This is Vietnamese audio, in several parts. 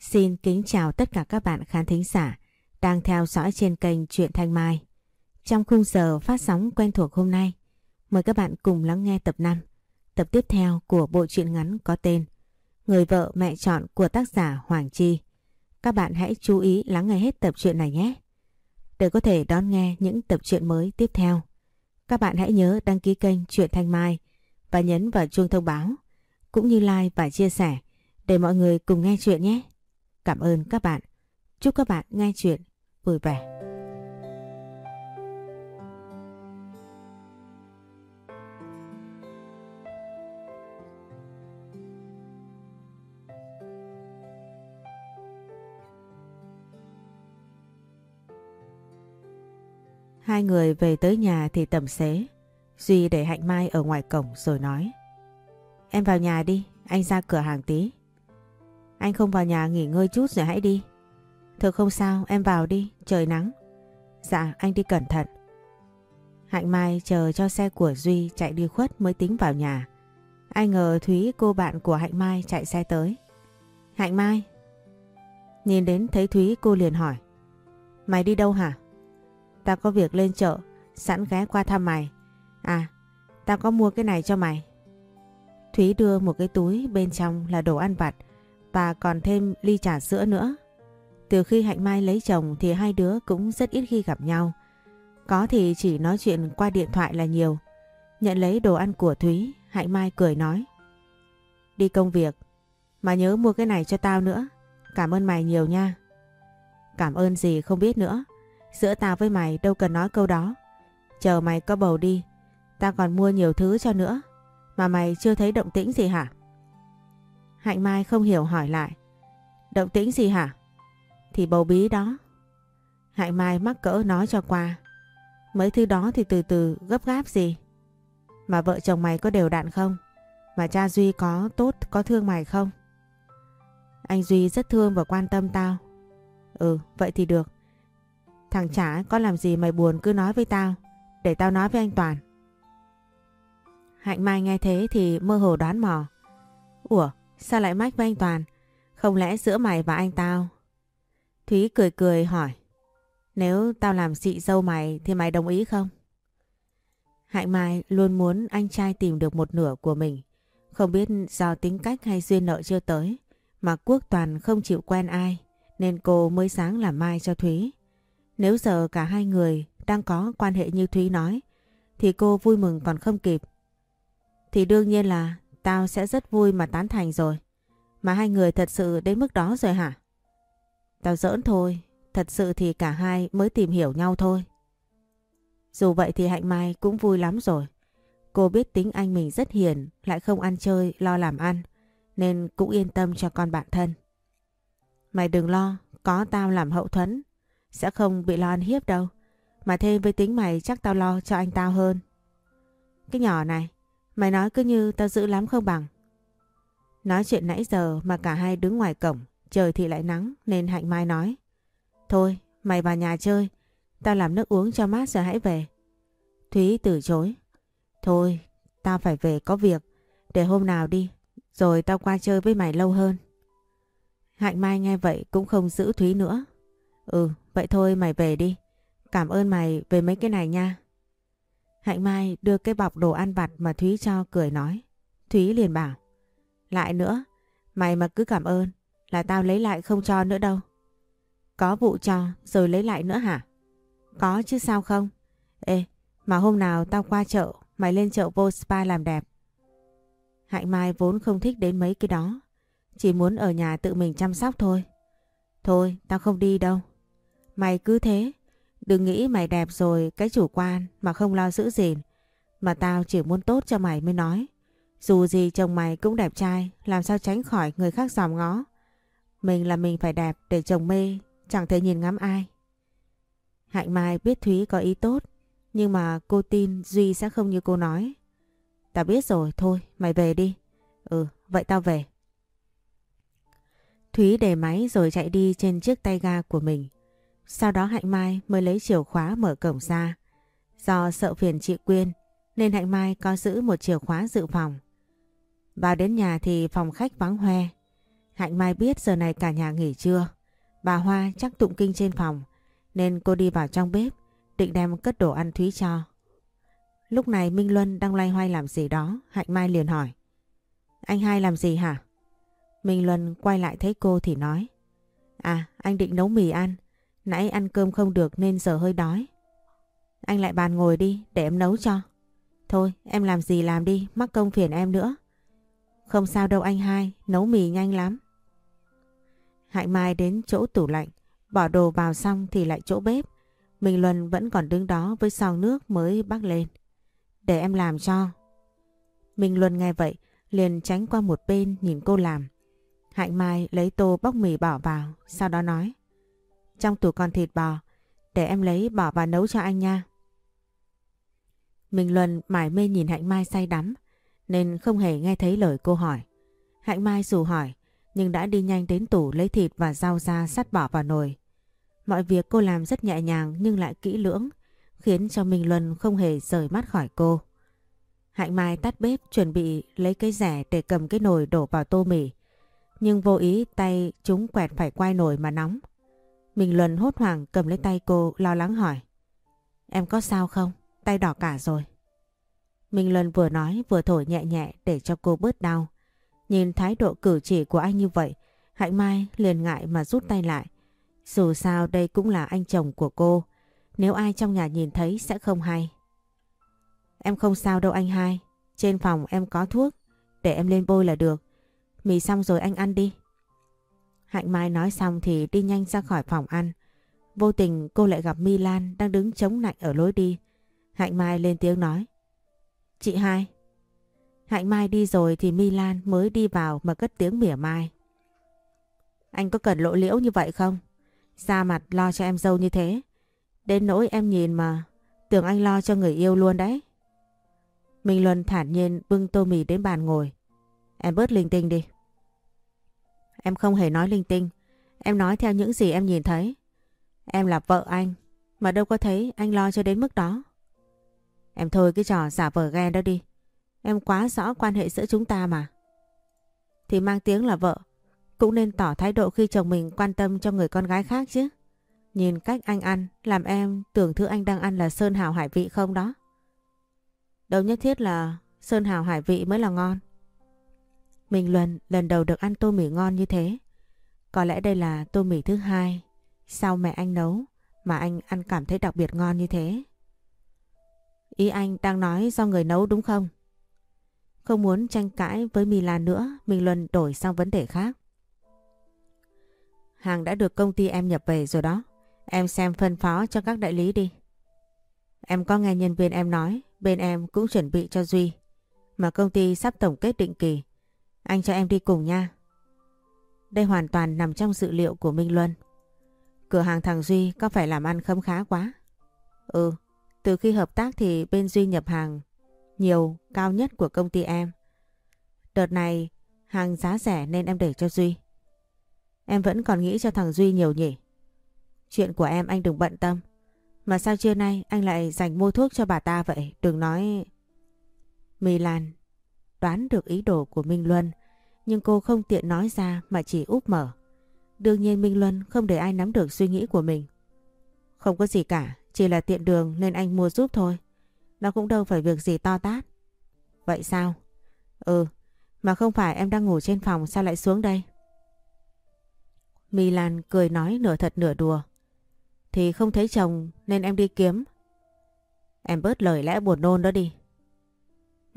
Xin kính chào tất cả các bạn khán thính giả đang theo dõi trên kênh Truyện Thanh Mai. Trong khung giờ phát sóng quen thuộc hôm nay, mời các bạn cùng lắng nghe tập 5, tập tiếp theo của bộ truyện ngắn có tên Người vợ mẹ chọn của tác giả Hoàng Chi. Các bạn hãy chú ý lắng nghe hết tập truyện này nhé. Để có thể đón nghe những tập truyện mới tiếp theo, các bạn hãy nhớ đăng ký kênh Truyện Thanh Mai và nhấn vào chuông thông báo, cũng như like và chia sẻ để mọi người cùng nghe chuyện nhé. Cảm ơn các bạn. Chúc các bạn nghe chuyện vui vẻ. Hai người về tới nhà thì tầm xế. Duy để Hạnh Mai ở ngoài cổng rồi nói. Em vào nhà đi, anh ra cửa hàng tí. Anh không vào nhà nghỉ ngơi chút rồi hãy đi. Thôi không sao, em vào đi, trời nắng. Dạ, anh đi cẩn thận. Hạnh Mai chờ cho xe của Duy chạy đi khuất mới tính vào nhà. Ai ngờ Thúy cô bạn của Hạnh Mai chạy xe tới. Hạnh Mai. Nhìn đến thấy Thúy cô liền hỏi. Mày đi đâu hả? Tao có việc lên chợ, sẵn ghé qua thăm mày. À, tao có mua cái này cho mày. Thúy đưa một cái túi bên trong là đồ ăn vặt và còn thêm ly trà sữa nữa. Từ khi Hạnh Mai lấy chồng thì hai đứa cũng rất ít khi gặp nhau. Có thì chỉ nói chuyện qua điện thoại là nhiều. Nhận lấy đồ ăn của Thúy, Hạnh Mai cười nói. Đi công việc, mà nhớ mua cái này cho tao nữa. Cảm ơn mày nhiều nha. Cảm ơn gì không biết nữa. Giữa tao với mày đâu cần nói câu đó. Chờ mày có bầu đi, tao còn mua nhiều thứ cho nữa. Mà mày chưa thấy động tĩnh gì hả? Hạnh Mai không hiểu hỏi lại. Động tĩnh gì hả? Thì bầu bí đó. Hạnh Mai mắc cỡ nói cho qua. Mấy thứ đó thì từ từ gấp gáp gì. Mà vợ chồng mày có đều đặn không? Mà cha Duy có tốt, có thương mày không? Anh Duy rất thương và quan tâm tao. Ừ, vậy thì được. Thằng chả có làm gì mày buồn cứ nói với tao. Để tao nói với anh Toàn. Hạnh Mai nghe thế thì mơ hồ đoán mò. Ủa, sao lại mách với anh Toàn? Không lẽ giữa mày và anh tao? Thúy cười cười hỏi. Nếu tao làm chị dâu mày thì mày đồng ý không? Hạnh Mai luôn muốn anh trai tìm được một nửa của mình. Không biết do tính cách hay duyên nợ chưa tới, mà Quốc Toàn không chịu quen ai, nên cô mới sáng làm Mai cho Thúy. Nếu giờ cả hai người đang có quan hệ như Thúy nói, thì cô vui mừng còn không kịp. Thì đương nhiên là tao sẽ rất vui mà tán thành rồi. Mà hai người thật sự đến mức đó rồi hả? Tao giỡn thôi, thật sự thì cả hai mới tìm hiểu nhau thôi. Dù vậy thì Hạnh Mai cũng vui lắm rồi. Cô biết tính anh mình rất hiền, lại không ăn chơi, lo làm ăn, nên cũng yên tâm cho con bạn thân. Mày đừng lo, có tao làm hậu thuẫn, sẽ không bị lo ăn hiếp đâu. Mà thêm với tính mày chắc tao lo cho anh tao hơn. Cái nhỏ này, mày nói cứ như tao giữ lắm không bằng. Nói chuyện nãy giờ mà cả hai đứng ngoài cổng, trời thì lại nắng nên Hạnh Mai nói. Thôi, mày vào nhà chơi, tao làm nước uống cho mát rồi hãy về. Thúy từ chối. Thôi, tao phải về có việc, để hôm nào đi, rồi tao qua chơi với mày lâu hơn. Hạnh Mai nghe vậy cũng không giữ Thúy nữa. Ừ, vậy thôi mày về đi. Cảm ơn mày về mấy cái này nha. Hạnh Mai đưa cái bọc đồ ăn vặt mà Thúy cho cười nói. Thúy liền bảo. Lại nữa, mày mà cứ cảm ơn là tao lấy lại không cho nữa đâu. Có vụ cho rồi lấy lại nữa hả? Có chứ sao không? Ê, mà hôm nào tao qua chợ, mày lên chợ vô spa làm đẹp. Hạnh Mai vốn không thích đến mấy cái đó. Chỉ muốn ở nhà tự mình chăm sóc thôi. Thôi, tao không đi đâu. Mày cứ thế. Đừng nghĩ mày đẹp rồi cái chủ quan mà không lo giữ gìn. Mà tao chỉ muốn tốt cho mày mới nói. Dù gì chồng mày cũng đẹp trai, làm sao tránh khỏi người khác dòm ngó. Mình là mình phải đẹp để chồng mê, chẳng thể nhìn ngắm ai. Hạnh Mai biết Thúy có ý tốt, nhưng mà cô tin Duy sẽ không như cô nói. Tao biết rồi, thôi, mày về đi. Ừ, vậy tao về. Thúy để máy rồi chạy đi trên chiếc tay ga của mình. Sau đó Hạnh Mai mới lấy chìa khóa mở cổng ra. Do sợ phiền chị Quyên nên Hạnh Mai có giữ một chìa khóa dự phòng. Vào đến nhà thì phòng khách vắng hoe. Hạnh Mai biết giờ này cả nhà nghỉ trưa. Bà Hoa chắc tụng kinh trên phòng nên cô đi vào trong bếp định đem cất đồ ăn Thúy cho. Lúc này Minh Luân đang loay hoay làm gì đó, Hạnh Mai liền hỏi. Anh hai làm gì hả? Minh Luân quay lại thấy cô thì nói. À, anh định nấu mì ăn. Nãy ăn cơm không được nên giờ hơi đói. Anh lại bàn ngồi đi để em nấu cho. Thôi em làm gì làm đi, mắc công phiền em nữa. Không sao đâu anh hai, nấu mì nhanh lắm. Hạnh Mai đến chỗ tủ lạnh, bỏ đồ vào xong thì lại chỗ bếp. mình Luân vẫn còn đứng đó với sòng nước mới bắt lên. Để em làm cho. mình Luân nghe vậy, liền tránh qua một bên nhìn cô làm. Hạnh Mai lấy tô bóc mì bỏ vào, sau đó nói. Trong tủ còn thịt bò, để em lấy bỏ vào nấu cho anh nha. Minh Luân mải mê nhìn Hạnh Mai say đắm, nên không hề nghe thấy lời cô hỏi. Hạnh Mai dù hỏi, nhưng đã đi nhanh đến tủ lấy thịt và rau ra sắt bỏ vào nồi. Mọi việc cô làm rất nhẹ nhàng nhưng lại kỹ lưỡng, khiến cho Minh Luân không hề rời mắt khỏi cô. Hạnh Mai tắt bếp chuẩn bị lấy cái rẻ để cầm cái nồi đổ vào tô mì. Nhưng vô ý tay chúng quẹt phải quay nồi mà nóng mình Luân hốt hoảng cầm lấy tay cô lo lắng hỏi. Em có sao không? Tay đỏ cả rồi. Minh Luân vừa nói vừa thổi nhẹ nhẹ để cho cô bớt đau. Nhìn thái độ cử chỉ của anh như vậy, Hạnh Mai liền ngại mà rút tay lại. Dù sao đây cũng là anh chồng của cô. Nếu ai trong nhà nhìn thấy sẽ không hay. Em không sao đâu anh hai. Trên phòng em có thuốc. Để em lên bôi là được. Mì xong rồi anh ăn đi. Hạnh Mai nói xong thì đi nhanh ra khỏi phòng ăn. Vô tình cô lại gặp My Lan đang đứng chống nạnh ở lối đi. Hạnh Mai lên tiếng nói. Chị hai. Hạnh Mai đi rồi thì My Lan mới đi vào mà cất tiếng mỉa mai. Anh có cần lộ liễu như vậy không? Ra mặt lo cho em dâu như thế. Đến nỗi em nhìn mà, tưởng anh lo cho người yêu luôn đấy. Minh Luân thản nhiên bưng tô mì đến bàn ngồi. Em bớt linh tinh đi. Em không hề nói linh tinh. Em nói theo những gì em nhìn thấy. Em là vợ anh. Mà đâu có thấy anh lo cho đến mức đó. Em thôi cái trò giả vờ ghen đó đi. Em quá rõ quan hệ giữa chúng ta mà. Thì mang tiếng là vợ. Cũng nên tỏ thái độ khi chồng mình quan tâm cho người con gái khác chứ. Nhìn cách anh ăn, làm em tưởng thứ anh đang ăn là sơn hào hải vị không đó. Đâu nhất thiết là sơn hào hải vị mới là ngon. Mình Luân lần đầu được ăn tô mì ngon như thế. Có lẽ đây là tô mì thứ hai sau mẹ anh nấu mà anh ăn cảm thấy đặc biệt ngon như thế. Ý anh đang nói do người nấu đúng không? Không muốn tranh cãi với Milan nữa, Minh Luân đổi sang vấn đề khác. Hàng đã được công ty em nhập về rồi đó. Em xem phân phó cho các đại lý đi. Em có nghe nhân viên em nói, bên em cũng chuẩn bị cho Duy. Mà công ty sắp tổng kết định kỳ. Anh cho em đi cùng nha. Đây hoàn toàn nằm trong dự liệu của Minh Luân. Cửa hàng thằng Duy có phải làm ăn khấm khá quá? Ừ, từ khi hợp tác thì bên Duy nhập hàng nhiều cao nhất của công ty em. Đợt này hàng giá rẻ nên em để cho Duy. Em vẫn còn nghĩ cho thằng Duy nhiều nhỉ? Chuyện của em anh đừng bận tâm. Mà sao trưa nay anh lại dành mua thuốc cho bà ta vậy? Đừng nói... Milan đoán được ý đồ của Minh Luân nhưng cô không tiện nói ra mà chỉ úp mở. Đương nhiên Minh Luân không để ai nắm được suy nghĩ của mình. Không có gì cả, chỉ là tiện đường nên anh mua giúp thôi. Nó cũng đâu phải việc gì to tát. Vậy sao? Ừ, mà không phải em đang ngủ trên phòng sao lại xuống đây? Milan cười nói nửa thật nửa đùa. Thì không thấy chồng nên em đi kiếm. Em bớt lời lẽ buồn nôn đó đi.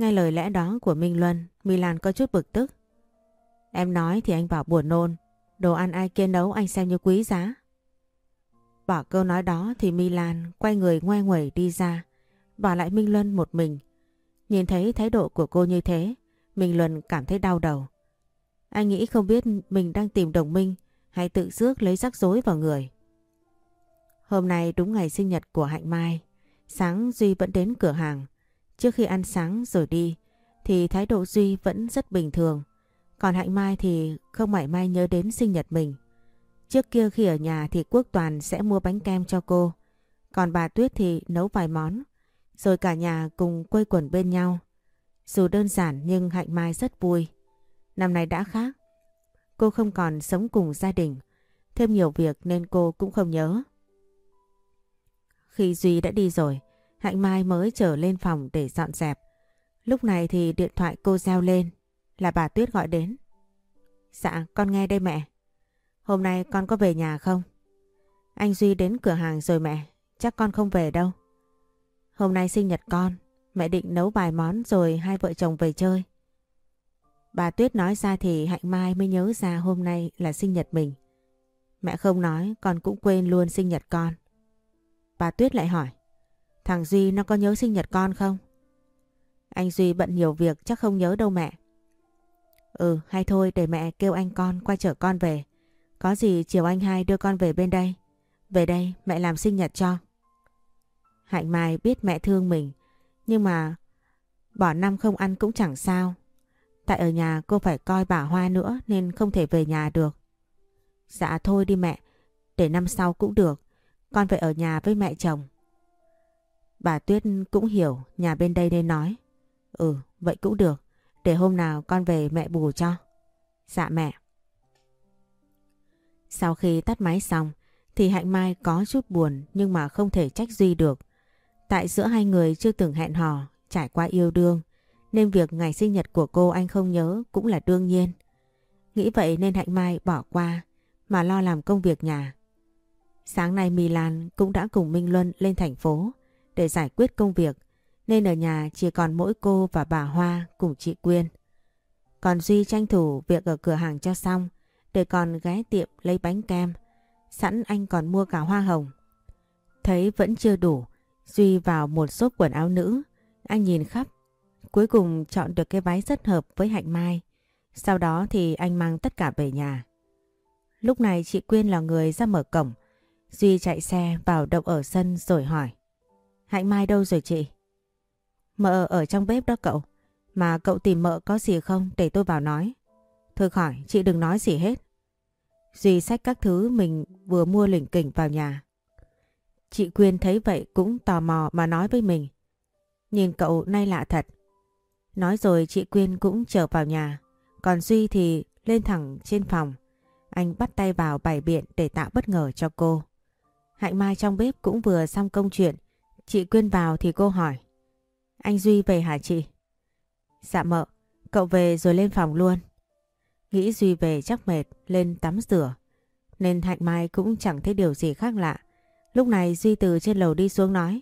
Nghe lời lẽ đó của Minh Luân, Milan có chút bực tức. Em nói thì anh bảo buồn nôn, đồ ăn ai kia nấu anh xem như quý giá. Bỏ câu nói đó thì Milan quay người ngoe nguẩy đi ra, bỏ lại Minh Luân một mình. Nhìn thấy thái độ của cô như thế, Minh Luân cảm thấy đau đầu. Anh nghĩ không biết mình đang tìm đồng minh hay tự rước lấy rắc rối vào người. Hôm nay đúng ngày sinh nhật của Hạnh Mai, sáng Duy vẫn đến cửa hàng. Trước khi ăn sáng rồi đi thì thái độ Duy vẫn rất bình thường. Còn Hạnh Mai thì không mảy may nhớ đến sinh nhật mình. Trước kia khi ở nhà thì Quốc Toàn sẽ mua bánh kem cho cô. Còn bà Tuyết thì nấu vài món. Rồi cả nhà cùng quây quần bên nhau. Dù đơn giản nhưng Hạnh Mai rất vui. Năm nay đã khác. cô không còn sống cùng gia đình. Thêm nhiều việc nên cô cũng không nhớ. Khi Duy đã đi rồi, Hạnh Mai mới trở lên phòng để dọn dẹp. Lúc này thì điện thoại cô reo lên, là bà Tuyết gọi đến. Dạ, con nghe đây mẹ. Hôm nay con có về nhà không? Anh Duy đến cửa hàng rồi mẹ, chắc con không về đâu. Hôm nay sinh nhật con, mẹ định nấu vài món rồi hai vợ chồng về chơi. Bà Tuyết nói ra thì Hạnh Mai mới nhớ ra hôm nay là sinh nhật mình. Mẹ không nói, con cũng quên luôn sinh nhật con. Bà Tuyết lại hỏi, thằng Duy nó có nhớ sinh nhật con không? Anh Duy bận nhiều việc chắc không nhớ đâu mẹ. Ừ, hay thôi để mẹ kêu anh con qua chở con về. Có gì chiều anh hai đưa con về bên đây. Về đây mẹ làm sinh nhật cho. Hạnh Mai biết mẹ thương mình, nhưng mà bỏ năm không ăn cũng chẳng sao. Tại ở nhà cô phải coi bà Hoa nữa nên không thể về nhà được. Dạ thôi đi mẹ, để năm sau cũng được. Con phải ở nhà với mẹ chồng. Bà Tuyết cũng hiểu nhà bên đây nên nói. Ừ, vậy cũng được. Để hôm nào con về mẹ bù cho. Dạ mẹ. Sau khi tắt máy xong thì Hạnh Mai có chút buồn nhưng mà không thể trách Duy được. Tại giữa hai người chưa từng hẹn hò, trải qua yêu đương nên việc ngày sinh nhật của cô anh không nhớ cũng là đương nhiên. Nghĩ vậy nên Hạnh Mai bỏ qua mà lo làm công việc nhà. Sáng nay Milan cũng đã cùng Minh Luân lên thành phố để giải quyết công việc nên ở nhà chỉ còn mỗi cô và bà Hoa cùng chị Quyên. Còn Duy tranh thủ việc ở cửa hàng cho xong để còn ghé tiệm lấy bánh kem. Sẵn anh còn mua cả hoa hồng. Thấy vẫn chưa đủ, Duy vào một số quần áo nữ. Anh nhìn khắp, cuối cùng chọn được cái váy rất hợp với Hạnh Mai. Sau đó thì anh mang tất cả về nhà. Lúc này chị Quyên là người ra mở cổng. Duy chạy xe vào động ở sân rồi hỏi. Hạnh Mai đâu rồi chị? Mợ ở trong bếp đó cậu. Mà cậu tìm mợ có gì không để tôi vào nói. Thôi khỏi, chị đừng nói gì hết. Duy sách các thứ mình vừa mua lỉnh kỉnh vào nhà. Chị Quyên thấy vậy cũng tò mò mà nói với mình. Nhìn cậu nay lạ thật. Nói rồi chị Quyên cũng trở vào nhà. Còn Duy thì lên thẳng trên phòng. Anh bắt tay vào bày biện để tạo bất ngờ cho cô. Hạnh Mai trong bếp cũng vừa xong công chuyện. Chị Quyên vào thì cô hỏi. Anh Duy về hả chị? Dạ mợ, cậu về rồi lên phòng luôn. Nghĩ Duy về chắc mệt, lên tắm rửa. Nên Hạnh Mai cũng chẳng thấy điều gì khác lạ. Lúc này Duy từ trên lầu đi xuống nói.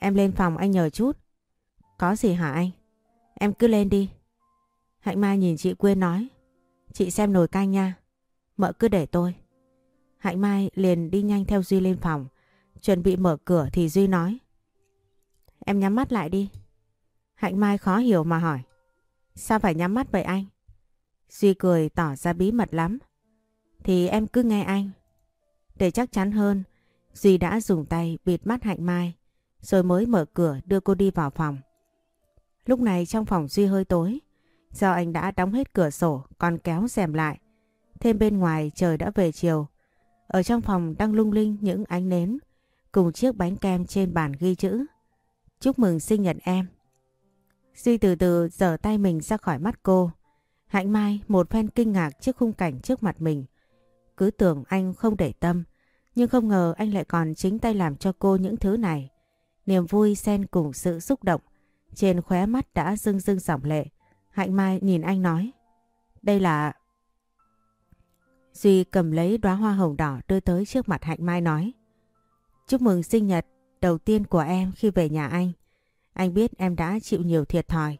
Em lên phòng anh nhờ chút. Có gì hả anh? Em cứ lên đi. Hạnh Mai nhìn chị Quyên nói. Chị xem nồi canh nha. Mợ cứ để tôi. Hạnh Mai liền đi nhanh theo Duy lên phòng. Chuẩn bị mở cửa thì Duy nói. Em nhắm mắt lại đi. Hạnh Mai khó hiểu mà hỏi. Sao phải nhắm mắt vậy anh? Duy cười tỏ ra bí mật lắm. Thì em cứ nghe anh. Để chắc chắn hơn, Duy đã dùng tay bịt mắt Hạnh Mai, rồi mới mở cửa đưa cô đi vào phòng. Lúc này trong phòng Duy hơi tối, do anh đã đóng hết cửa sổ còn kéo rèm lại. Thêm bên ngoài trời đã về chiều. Ở trong phòng đang lung linh những ánh nến cùng chiếc bánh kem trên bàn ghi chữ. Chúc mừng sinh nhật em. Duy từ từ giở tay mình ra khỏi mắt cô. Hạnh Mai một phen kinh ngạc trước khung cảnh trước mặt mình. Cứ tưởng anh không để tâm, nhưng không ngờ anh lại còn chính tay làm cho cô những thứ này. Niềm vui xen cùng sự xúc động, trên khóe mắt đã rưng rưng dòng lệ. Hạnh Mai nhìn anh nói, đây là... Duy cầm lấy đóa hoa hồng đỏ đưa tới trước mặt Hạnh Mai nói, chúc mừng sinh nhật đầu tiên của em khi về nhà anh. Anh biết em đã chịu nhiều thiệt thòi,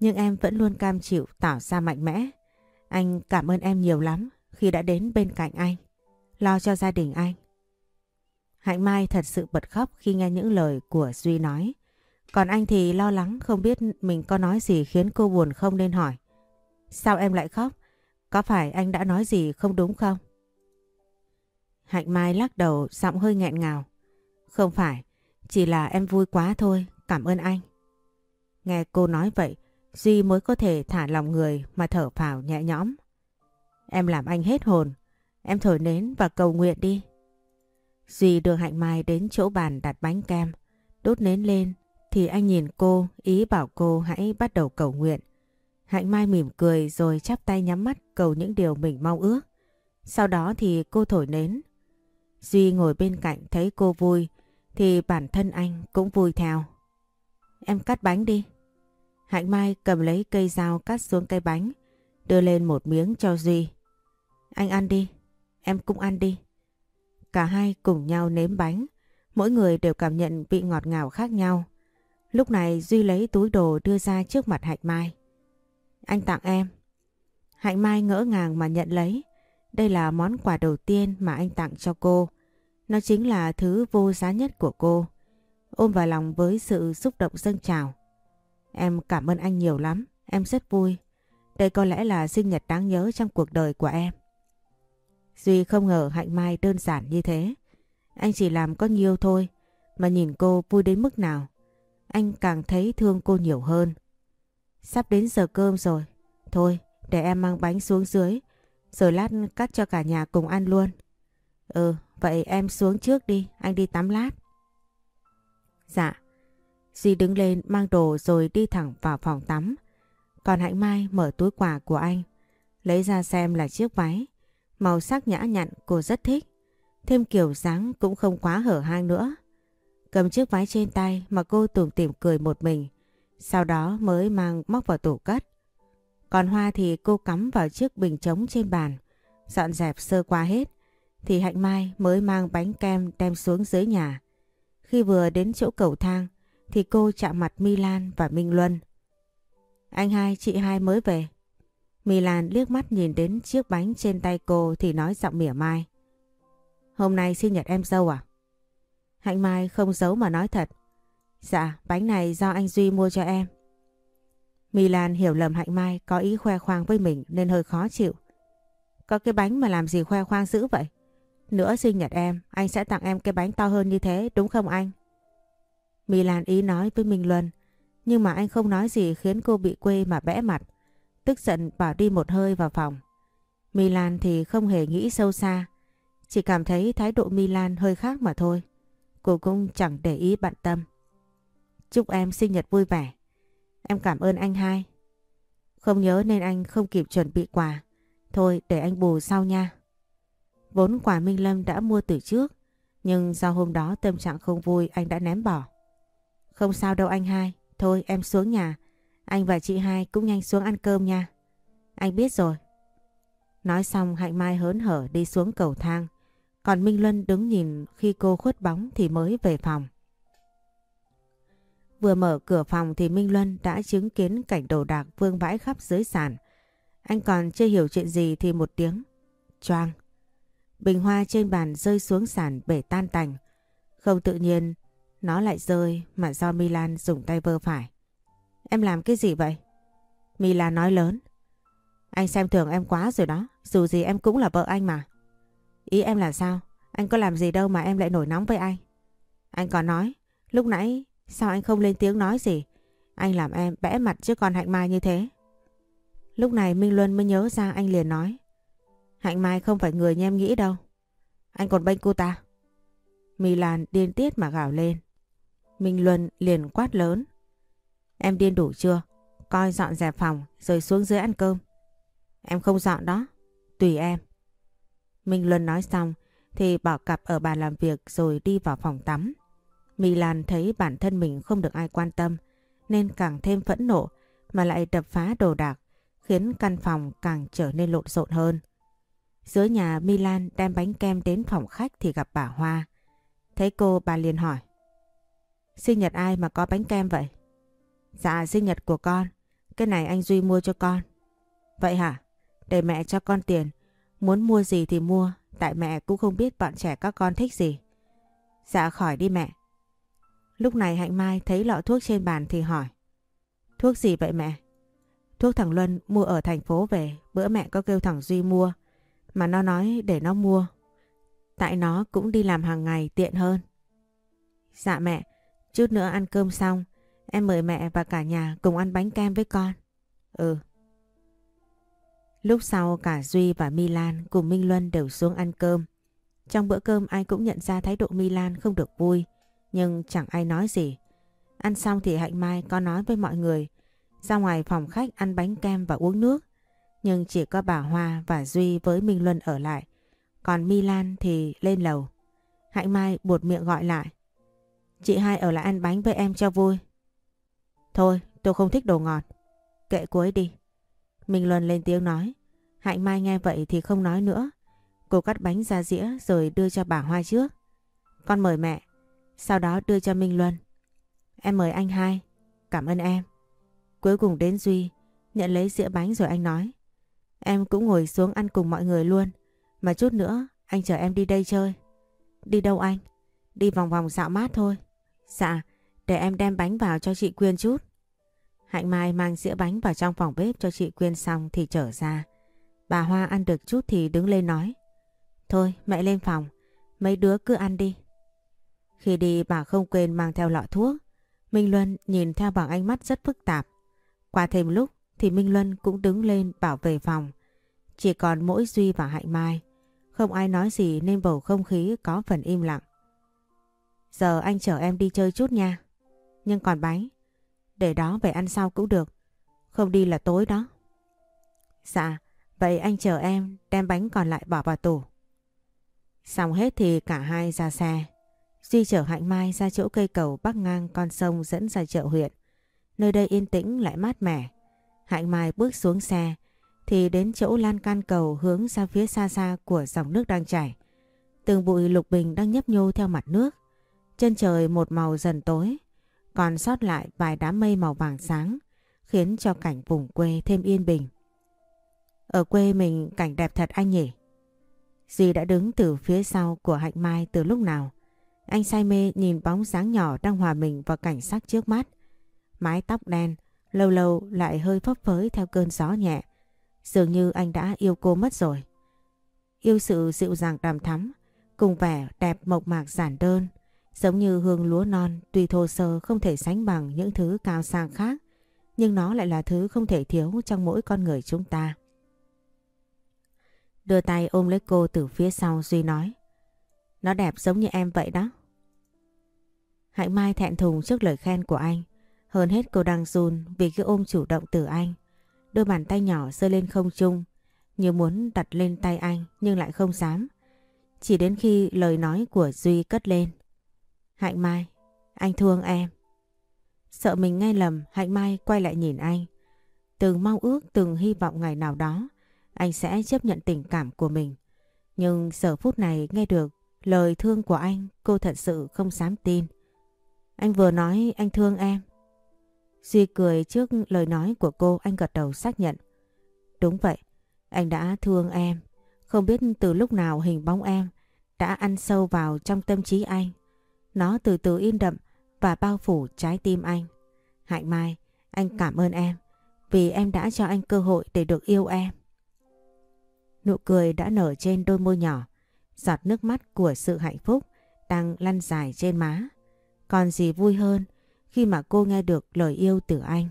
nhưng em vẫn luôn cam chịu tỏ ra mạnh mẽ. Anh cảm ơn em nhiều lắm khi đã đến bên cạnh anh, lo cho gia đình anh. Hạnh Mai thật sự bật khóc khi nghe những lời của Duy nói. Còn anh thì lo lắng không biết mình có nói gì khiến cô buồn không nên hỏi. Sao em lại khóc? Có phải anh đã nói gì không đúng không? Hạnh Mai lắc đầu giọng hơi nghẹn ngào. Không phải, chỉ là em vui quá thôi, cảm ơn anh. Nghe cô nói vậy, Duy mới có thể thả lòng người mà thở phào nhẹ nhõm. Em làm anh hết hồn, em thổi nến và cầu nguyện đi. Duy đưa Hạnh Mai đến chỗ bàn đặt bánh kem, đốt nến lên thì anh nhìn cô ý bảo cô hãy bắt đầu cầu nguyện. Hạnh Mai mỉm cười rồi chắp tay nhắm mắt cầu những điều mình mong ước. Sau đó thì cô thổi nến. Duy ngồi bên cạnh thấy cô vui thì bản thân anh cũng vui theo. Em cắt bánh đi. Hạnh Mai cầm lấy cây dao cắt xuống cây bánh, đưa lên một miếng cho Duy. Anh ăn đi, em cũng ăn đi. Cả hai cùng nhau nếm bánh, mỗi người đều cảm nhận vị ngọt ngào khác nhau. Lúc này Duy lấy túi đồ đưa ra trước mặt Hạnh Mai. Anh tặng em. Hạnh Mai ngỡ ngàng mà nhận lấy. Đây là món quà đầu tiên mà anh tặng cho cô. Nó chính là thứ vô giá nhất của cô. Ôm vào lòng với sự xúc động dâng trào. Em cảm ơn anh nhiều lắm. Em rất vui. Đây có lẽ là sinh nhật đáng nhớ trong cuộc đời của em. Duy không ngờ Hạnh Mai đơn giản như thế. Anh chỉ làm có nhiều thôi. Mà nhìn cô vui đến mức nào. Anh càng thấy thương cô nhiều hơn. Sắp đến giờ cơm rồi. Thôi, để em mang bánh xuống dưới. Rồi lát cắt cho cả nhà cùng ăn luôn. Ừ, vậy em xuống trước đi, anh đi tắm lát. Dạ. Duy đứng lên mang đồ rồi đi thẳng vào phòng tắm. Còn Hạnh Mai mở túi quà của anh. Lấy ra xem là chiếc váy. Màu sắc nhã nhặn cô rất thích. Thêm kiểu dáng cũng không quá hở hang nữa. Cầm chiếc váy trên tay mà cô tủm tỉm cười một mình. Sau đó mới mang móc vào tủ cất. Còn hoa thì cô cắm vào chiếc bình trống trên bàn. Dọn dẹp sơ qua hết. Thì Hạnh Mai mới mang bánh kem đem xuống dưới nhà. Khi vừa đến chỗ cầu thang thì cô chạm mặt Milan và Minh Luân. Anh hai, chị hai mới về. Milan liếc mắt nhìn đến chiếc bánh trên tay cô thì nói giọng mỉa mai. Hôm nay sinh nhật em dâu à? Hạnh Mai không giấu mà nói thật. Dạ, bánh này do anh Duy mua cho em. Milan hiểu lầm Hạnh Mai có ý khoe khoang với mình nên hơi khó chịu. Có cái bánh mà làm gì khoe khoang dữ vậy? Nữa sinh nhật em, anh sẽ tặng em cái bánh to hơn như thế, đúng không anh? Milan ý nói với Minh Luân, nhưng mà anh không nói gì khiến cô bị quê mà bẽ mặt. Tức giận bỏ đi một hơi vào phòng. Milan thì không hề nghĩ sâu xa, chỉ cảm thấy thái độ Milan hơi khác mà thôi. Cô cũng chẳng để ý bận tâm. Chúc em sinh nhật vui vẻ. Em cảm ơn anh hai. Không nhớ nên anh không kịp chuẩn bị quà. Thôi để anh bù sau nha. Vốn quà Minh Lâm đã mua từ trước. Nhưng do hôm đó tâm trạng không vui, anh đã ném bỏ. Không sao đâu anh hai. Thôi em xuống nhà. Anh và chị hai cũng nhanh xuống ăn cơm nha. Anh biết rồi. Nói xong, Hạnh Mai hớn hở đi xuống cầu thang. Còn Minh Luân đứng nhìn khi cô khuất bóng thì mới về phòng. Vừa mở cửa phòng thì Minh Luân đã chứng kiến cảnh đồ đạc vương vãi khắp dưới sàn. Anh còn chưa hiểu chuyện gì thì một tiếng. Choang. Bình hoa trên bàn rơi xuống sàn bể tan tành. Không tự nhiên, nó lại rơi mà do Milan dùng tay vơ phải. Em làm cái gì vậy? Milan nói lớn. Anh xem thường em quá rồi đó. Dù gì em cũng là vợ anh mà. Ý em là sao? Anh có làm gì đâu mà em lại nổi nóng với anh. Anh còn nói. Lúc nãy Sao anh không lên tiếng nói gì? Anh làm em bẽ mặt trước con Hạnh Mai như thế. Lúc này Minh Luân mới nhớ ra anh liền nói. Hạnh Mai không phải người như em nghĩ đâu. Anh còn bênh cô ta. Milan điên tiết mà gào lên. Minh Luân liền quát lớn. Em điên đủ chưa? Coi dọn dẹp phòng rồi xuống dưới ăn cơm. Em không dọn đó. Tùy em. Minh Luân nói xong thì bỏ cặp ở bàn làm việc rồi đi vào phòng tắm. Milan thấy bản thân mình không được ai quan tâm, nên càng thêm phẫn nộ mà lại đập phá đồ đạc, khiến căn phòng càng trở nên lộn xộn hơn. Dưới nhà Milan đem bánh kem đến phòng khách thì gặp bà Hoa. Thấy cô bà liền hỏi. Sinh nhật ai mà có bánh kem vậy? Dạ sinh nhật của con. Cái này anh Duy mua cho con. Vậy hả? Để mẹ cho con tiền. Muốn mua gì thì mua. Tại mẹ cũng không biết bọn trẻ các con thích gì. Dạ khỏi đi mẹ. Lúc này Hạnh Mai thấy lọ thuốc trên bàn thì hỏi. Thuốc gì vậy mẹ? Thuốc thằng Luân mua ở thành phố về, bữa mẹ có kêu thằng Duy mua. Mà nó nói để nó mua. Tại nó cũng đi làm hàng ngày tiện hơn. Dạ mẹ, chút nữa ăn cơm xong, em mời mẹ và cả nhà cùng ăn bánh kem với con. Ừ. Lúc sau cả Duy và Milan cùng Minh Luân đều xuống ăn cơm. Trong bữa cơm ai cũng nhận ra thái độ Milan không được vui nhưng chẳng ai nói gì. Ăn xong thì Hạnh Mai có nói với mọi người ra ngoài phòng khách ăn bánh kem và uống nước. Nhưng chỉ có bà Hoa và Duy với Minh Luân ở lại. Còn Milan thì lên lầu. Hạnh Mai buột miệng gọi lại. Chị hai ở lại ăn bánh với em cho vui. Thôi, tôi không thích đồ ngọt. Kệ cô ấy đi. Minh Luân lên tiếng nói. Hạnh Mai nghe vậy thì không nói nữa. Cô cắt bánh ra dĩa rồi đưa cho bà Hoa trước. Con mời mẹ. Sau đó đưa cho Minh Luân. Em mời anh hai. Cảm ơn em. Cuối cùng đến Duy. Nhận lấy dĩa bánh rồi anh nói. Em cũng ngồi xuống ăn cùng mọi người luôn. Mà chút nữa anh chở em đi đây chơi. Đi đâu anh? Đi vòng vòng dạo mát thôi. Dạ, để em đem bánh vào cho chị Quyên chút. Hạnh Mai mang dĩa bánh vào trong phòng bếp cho chị Quyên xong thì trở ra. Bà Hoa ăn được chút thì đứng lên nói. Thôi mẹ lên phòng, mấy đứa cứ ăn đi. Khi đi bà không quên mang theo lọ thuốc. Minh Luân nhìn theo bằng ánh mắt rất phức tạp. Qua thêm lúc thì Minh Luân cũng đứng lên bảo về phòng. Chỉ còn mỗi Duy và Hạnh Mai. Không ai nói gì nên bầu không khí có phần im lặng. Giờ anh chở em đi chơi chút nha. Nhưng còn bánh, để đó về ăn sau cũng được. Không đi là tối đó. Dạ, vậy anh chờ em đem bánh còn lại bỏ vào tủ. Xong hết thì cả hai ra xe. Duy chở Hạnh Mai ra chỗ cây cầu bắc ngang con sông dẫn ra chợ huyện. Nơi đây yên tĩnh lại mát mẻ. Hạnh Mai bước xuống xe thì đến chỗ lan can cầu hướng ra phía xa xa của dòng nước đang chảy. Từng bụi lục bình đang nhấp nhô theo mặt nước. Chân trời một màu dần tối, còn sót lại vài đám mây màu vàng sáng, khiến cho cảnh vùng quê thêm yên bình. Ở quê mình cảnh đẹp thật anh nhỉ? Duy đã đứng từ phía sau của Hạnh Mai từ lúc nào. Anh say mê nhìn bóng dáng nhỏ đang hòa mình vào cảnh sắc trước mắt. Mái tóc đen, lâu lâu lại hơi phấp phới theo cơn gió nhẹ. Dường như anh đã yêu cô mất rồi. Yêu sự dịu dàng đàm thắm, cùng vẻ đẹp mộc mạc giản đơn, giống như hương lúa non tuy thô sơ không thể sánh bằng những thứ cao sang khác, nhưng nó lại là thứ không thể thiếu trong mỗi con người chúng ta. Đưa tay ôm lấy cô từ phía sau Duy nói. Nó đẹp giống như em vậy đó. Hạnh Mai thẹn thùng trước lời khen của anh. Hơn hết cô đang run vì cái ôm chủ động từ anh. Đôi bàn tay nhỏ rơi lên không trung như muốn đặt lên tay anh nhưng lại không dám. Chỉ đến khi lời nói của Duy cất lên. Hạnh Mai, anh thương em. Sợ mình nghe lầm, Hạnh Mai quay lại nhìn anh. Từng mong ước, từng hy vọng ngày nào đó anh sẽ chấp nhận tình cảm của mình. Nhưng giờ phút này nghe được lời thương của anh cô thật sự không dám tin. Anh vừa nói anh thương em. Duy cười trước lời nói của cô anh gật đầu xác nhận. Đúng vậy, anh đã thương em. Không biết từ lúc nào hình bóng em đã ăn sâu vào trong tâm trí anh. Nó từ từ in đậm và bao phủ trái tim anh. Hạnh Mai, anh cảm ơn em vì em đã cho anh cơ hội để được yêu em. Nụ cười đã nở trên đôi môi nhỏ, giọt nước mắt của sự hạnh phúc đang lăn dài trên má. Còn gì vui hơn khi mà cô nghe được lời yêu từ anh.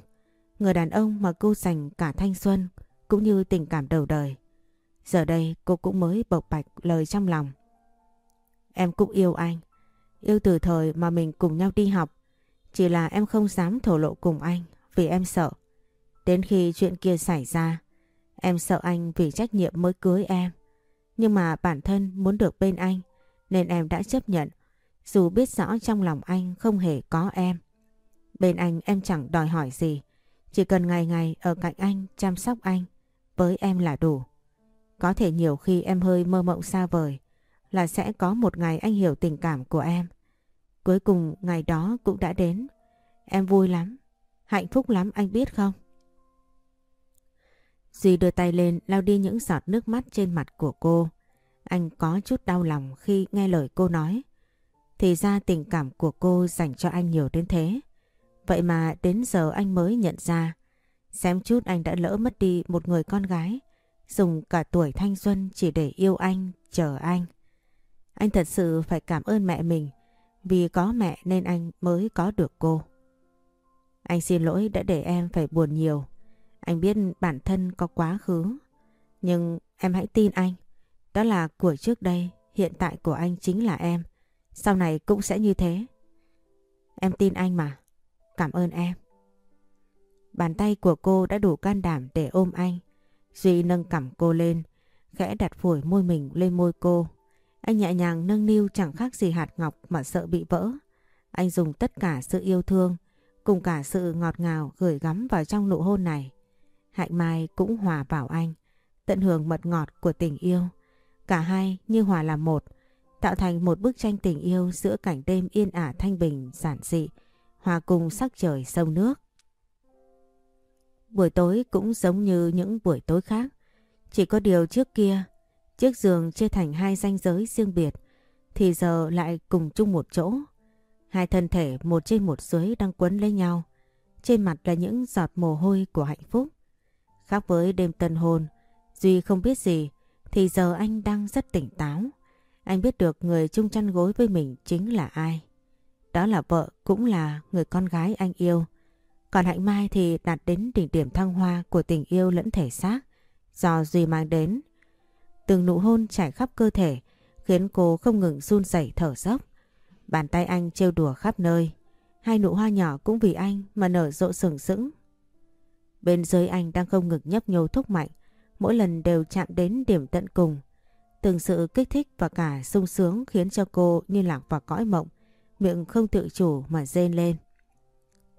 Người đàn ông mà cô dành cả thanh xuân cũng như tình cảm đầu đời. Giờ đây cô cũng mới bộc bạch lời trong lòng. Em cũng yêu anh. Yêu từ thời mà mình cùng nhau đi học. Chỉ là em không dám thổ lộ cùng anh vì em sợ. Đến khi chuyện kia xảy ra, Em sợ anh vì trách nhiệm mới cưới em. Nhưng mà bản thân muốn được bên anh nên em đã chấp nhận dù biết rõ trong lòng anh không hề có em. Bên anh em chẳng đòi hỏi gì. Chỉ cần ngày ngày ở cạnh anh chăm sóc anh với em là đủ. Có thể nhiều khi em hơi mơ mộng xa vời là sẽ có một ngày anh hiểu tình cảm của em. Cuối cùng ngày đó cũng đã đến. Em vui lắm, hạnh phúc lắm anh biết không? Duy đưa tay lên lau đi những giọt nước mắt trên mặt của cô. Anh có chút đau lòng khi nghe lời cô nói. Thì ra tình cảm của cô dành cho anh nhiều đến thế. Vậy mà đến giờ anh mới nhận ra. Xem chút anh đã lỡ mất đi một người con gái. Dùng cả tuổi thanh xuân chỉ để yêu anh, chờ anh. Anh thật sự phải cảm ơn mẹ mình. Vì có mẹ nên anh mới có được cô. Anh xin lỗi đã để em phải buồn nhiều. Anh biết bản thân có quá khứ. Nhưng em hãy tin anh. Đó là của trước đây, hiện tại của anh chính là em. Sau này cũng sẽ như thế. Em tin anh mà. Cảm ơn em. Bàn tay của cô đã đủ can đảm để ôm anh. Duy nâng cằm cô lên, khẽ đặt phổi môi mình lên môi cô. Anh nhẹ nhàng nâng niu chẳng khác gì hạt ngọc mà sợ bị vỡ. Anh dùng tất cả sự yêu thương, cùng cả sự ngọt ngào gửi gắm vào trong nụ hôn này. Hạnh Mai cũng hòa vào anh, tận hưởng mật ngọt của tình yêu. Cả hai như hòa làm một, tạo thành một bức tranh tình yêu giữa cảnh đêm yên ả thanh bình, giản dị, hòa cùng sắc trời sông nước. Buổi tối cũng giống như những buổi tối khác, chỉ có điều trước kia, chiếc giường chia thành hai ranh giới riêng biệt, thì giờ lại cùng chung một chỗ. Hai thân thể một trên một dưới đang quấn lấy nhau, trên mặt là những giọt mồ hôi của hạnh phúc. Khác với đêm tân hôn, Duy không biết gì, thì giờ anh đang rất tỉnh táo. Anh biết được người chung chăn gối với mình chính là ai. Đó là vợ cũng là người con gái anh yêu. Còn Hạnh Mai thì đạt đến đỉnh điểm thăng hoa của tình yêu lẫn thể xác, do Duy mang đến. Từng nụ hôn trải khắp cơ thể, khiến cô không ngừng run rẩy thở dốc. Bàn tay anh trêu đùa khắp nơi. Hai nụ hoa nhỏ cũng vì anh mà nở rộ sừng sững. Bên dưới anh đang không ngừng nhấp nhô thúc mạnh. Mỗi lần đều chạm đến điểm tận cùng. Từng sự kích thích và cả sung sướng khiến cho cô như lạc vào cõi mộng. Miệng không tự chủ mà rên lên.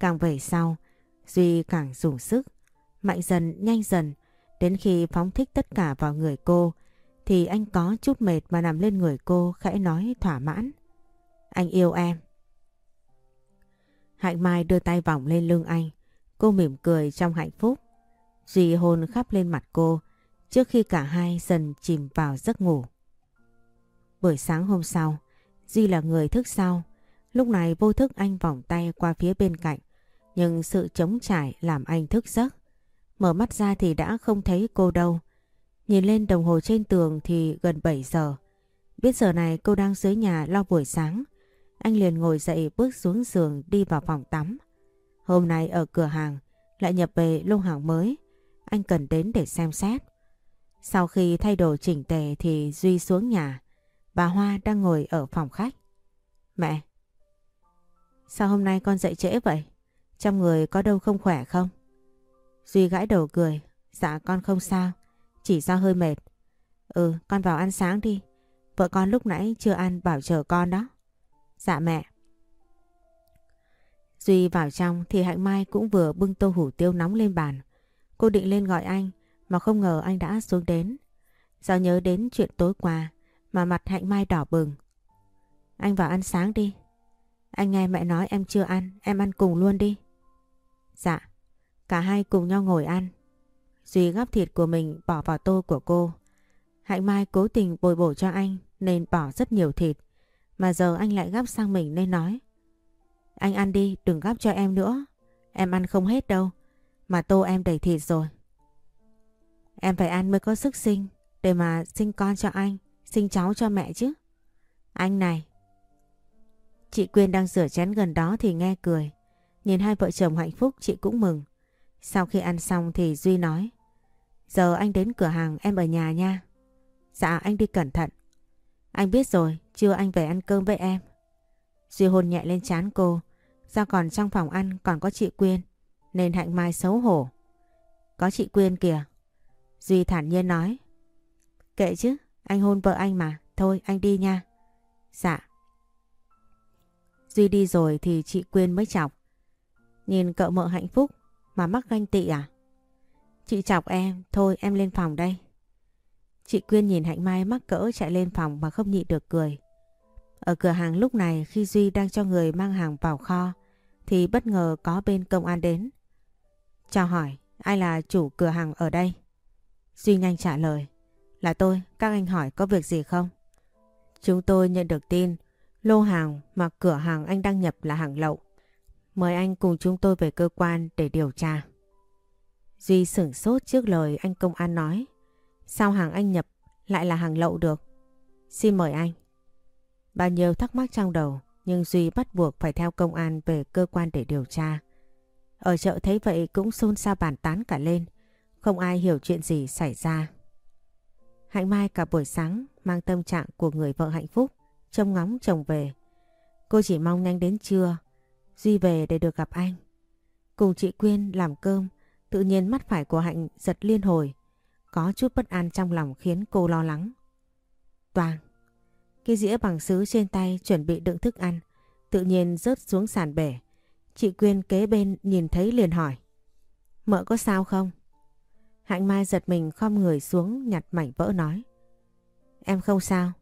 Càng về sau, Duy càng dùng sức. Mạnh dần, nhanh dần. Đến khi phóng thích tất cả vào người cô thì anh có chút mệt mà nằm lên người cô khẽ nói thỏa mãn. Anh yêu em. Hạnh Mai đưa tay vòng lên lưng anh. Cô mỉm cười trong hạnh phúc. Duy hôn khắp lên mặt cô trước khi cả hai dần chìm vào giấc ngủ. Buổi sáng hôm sau, Duy là người thức sau. Lúc này vô thức anh vòng tay qua phía bên cạnh. Nhưng sự chống trải làm anh thức giấc. Mở mắt ra thì đã không thấy cô đâu. Nhìn lên đồng hồ trên tường thì gần 7 giờ. Biết giờ này cô đang dưới nhà lo buổi sáng. Anh liền ngồi dậy bước xuống giường đi vào phòng tắm. Hôm nay ở cửa hàng, lại nhập về lô hàng mới. Anh cần đến để xem xét. Sau khi thay đồ chỉnh tề thì Duy xuống nhà. Bà Hoa đang ngồi ở phòng khách. Mẹ! Sao hôm nay con dậy trễ vậy? Trong người có đâu không khỏe không? Duy gãi đầu cười. Dạ con không sao. Chỉ do hơi mệt. Ừ con vào ăn sáng đi. Vợ con lúc nãy chưa ăn bảo chờ con đó. Dạ mẹ. Duy vào trong thì Hạnh Mai cũng vừa bưng tô hủ tiêu nóng lên bàn. Cô định lên gọi anh, mà không ngờ anh đã xuống đến. Do nhớ đến chuyện tối qua, mà mặt Hạnh Mai đỏ bừng. Anh vào ăn sáng đi. Anh nghe mẹ nói em chưa ăn, em ăn cùng luôn đi. Dạ, cả hai cùng nhau ngồi ăn. Duy gắp thịt của mình bỏ vào tô của cô. Hạnh Mai cố tình bồi bổ cho anh nên bỏ rất nhiều thịt. Mà giờ anh lại gắp sang mình nên nói. Anh ăn đi, đừng gắp cho em nữa. Em ăn không hết đâu. Mà tô em đầy thịt rồi. Em phải ăn mới có sức sinh. Để mà sinh con cho anh, sinh cháu cho mẹ chứ. Anh này. Chị Quyên đang rửa chén gần đó thì nghe cười. Nhìn hai vợ chồng hạnh phúc chị cũng mừng. Sau khi ăn xong thì Duy nói. Giờ anh đến cửa hàng em ở nhà nha. Dạ anh đi cẩn thận. Anh biết rồi, chưa anh về ăn cơm với em. Duy hôn nhẹ lên chán cô. Do còn trong phòng ăn còn có chị Quyên. Nên Hạnh Mai xấu hổ. Có chị Quyên kìa. Duy thản nhiên nói. Kệ chứ, anh hôn vợ anh mà. Thôi anh đi nha. Dạ. Duy đi rồi thì chị Quyên mới chọc. Nhìn cậu mợ hạnh phúc mà mắc ganh tị à? Chị chọc em, thôi em lên phòng đây. Chị Quyên nhìn Hạnh Mai mắc cỡ chạy lên phòng mà không nhịn được cười. Ở cửa hàng lúc này khi Duy đang cho người mang hàng vào kho thì bất ngờ có bên công an đến. Chào hỏi, ai là chủ cửa hàng ở đây? Duy nhanh trả lời. Là tôi, các anh hỏi có việc gì không? Chúng tôi nhận được tin lô hàng mà cửa hàng anh đăng nhập là hàng lậu. Mời anh cùng chúng tôi về cơ quan để điều tra. Duy sửng sốt trước lời anh công an nói. Sao hàng anh nhập lại là hàng lậu được? Xin mời anh. Bao nhiêu thắc mắc trong đầu, nhưng Duy bắt buộc phải theo công an về cơ quan để điều tra. Ở chợ thấy vậy cũng xôn xao bàn tán cả lên. Không ai hiểu chuyện gì xảy ra. Hạnh Mai cả buổi sáng mang tâm trạng của người vợ hạnh phúc trông ngóng chồng về. Cô chỉ mong nhanh đến trưa Duy về để được gặp anh. Cùng chị Quyên làm cơm, tự nhiên mắt phải của Hạnh giật liên hồi. Có chút bất an trong lòng khiến cô lo lắng. Toàn, cái dĩa bằng sứ trên tay chuẩn bị đựng thức ăn, tự nhiên rớt xuống sàn bể. Chị Quyên kế bên nhìn thấy liền hỏi. Mợ có sao không? Hạnh Mai giật mình khom người xuống nhặt mảnh vỡ nói. Em không sao.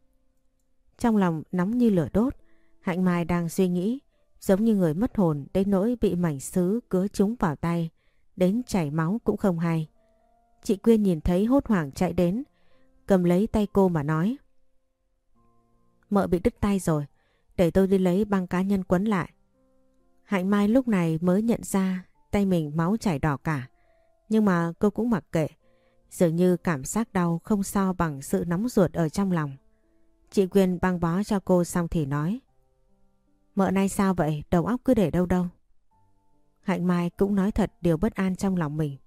Trong lòng nóng như lửa đốt, Hạnh Mai đang suy nghĩ, giống như người mất hồn đến nỗi bị mảnh sứ cứa trúng vào tay, đến chảy máu cũng không hay. Chị Quyên nhìn thấy hốt hoảng chạy đến, cầm lấy tay cô mà nói. Mợ bị đứt tay rồi, để tôi đi lấy băng cá nhân quấn lại. Hạnh Mai lúc này mới nhận ra tay mình máu chảy đỏ cả. Nhưng mà cô cũng mặc kệ. Dường như cảm giác đau không so bằng sự nóng ruột ở trong lòng. Chị Quyên băng bó cho cô xong thì nói. Mợ nay sao vậy? Đầu óc cứ để đâu đâu. Hạnh Mai cũng nói thật điều bất an trong lòng mình.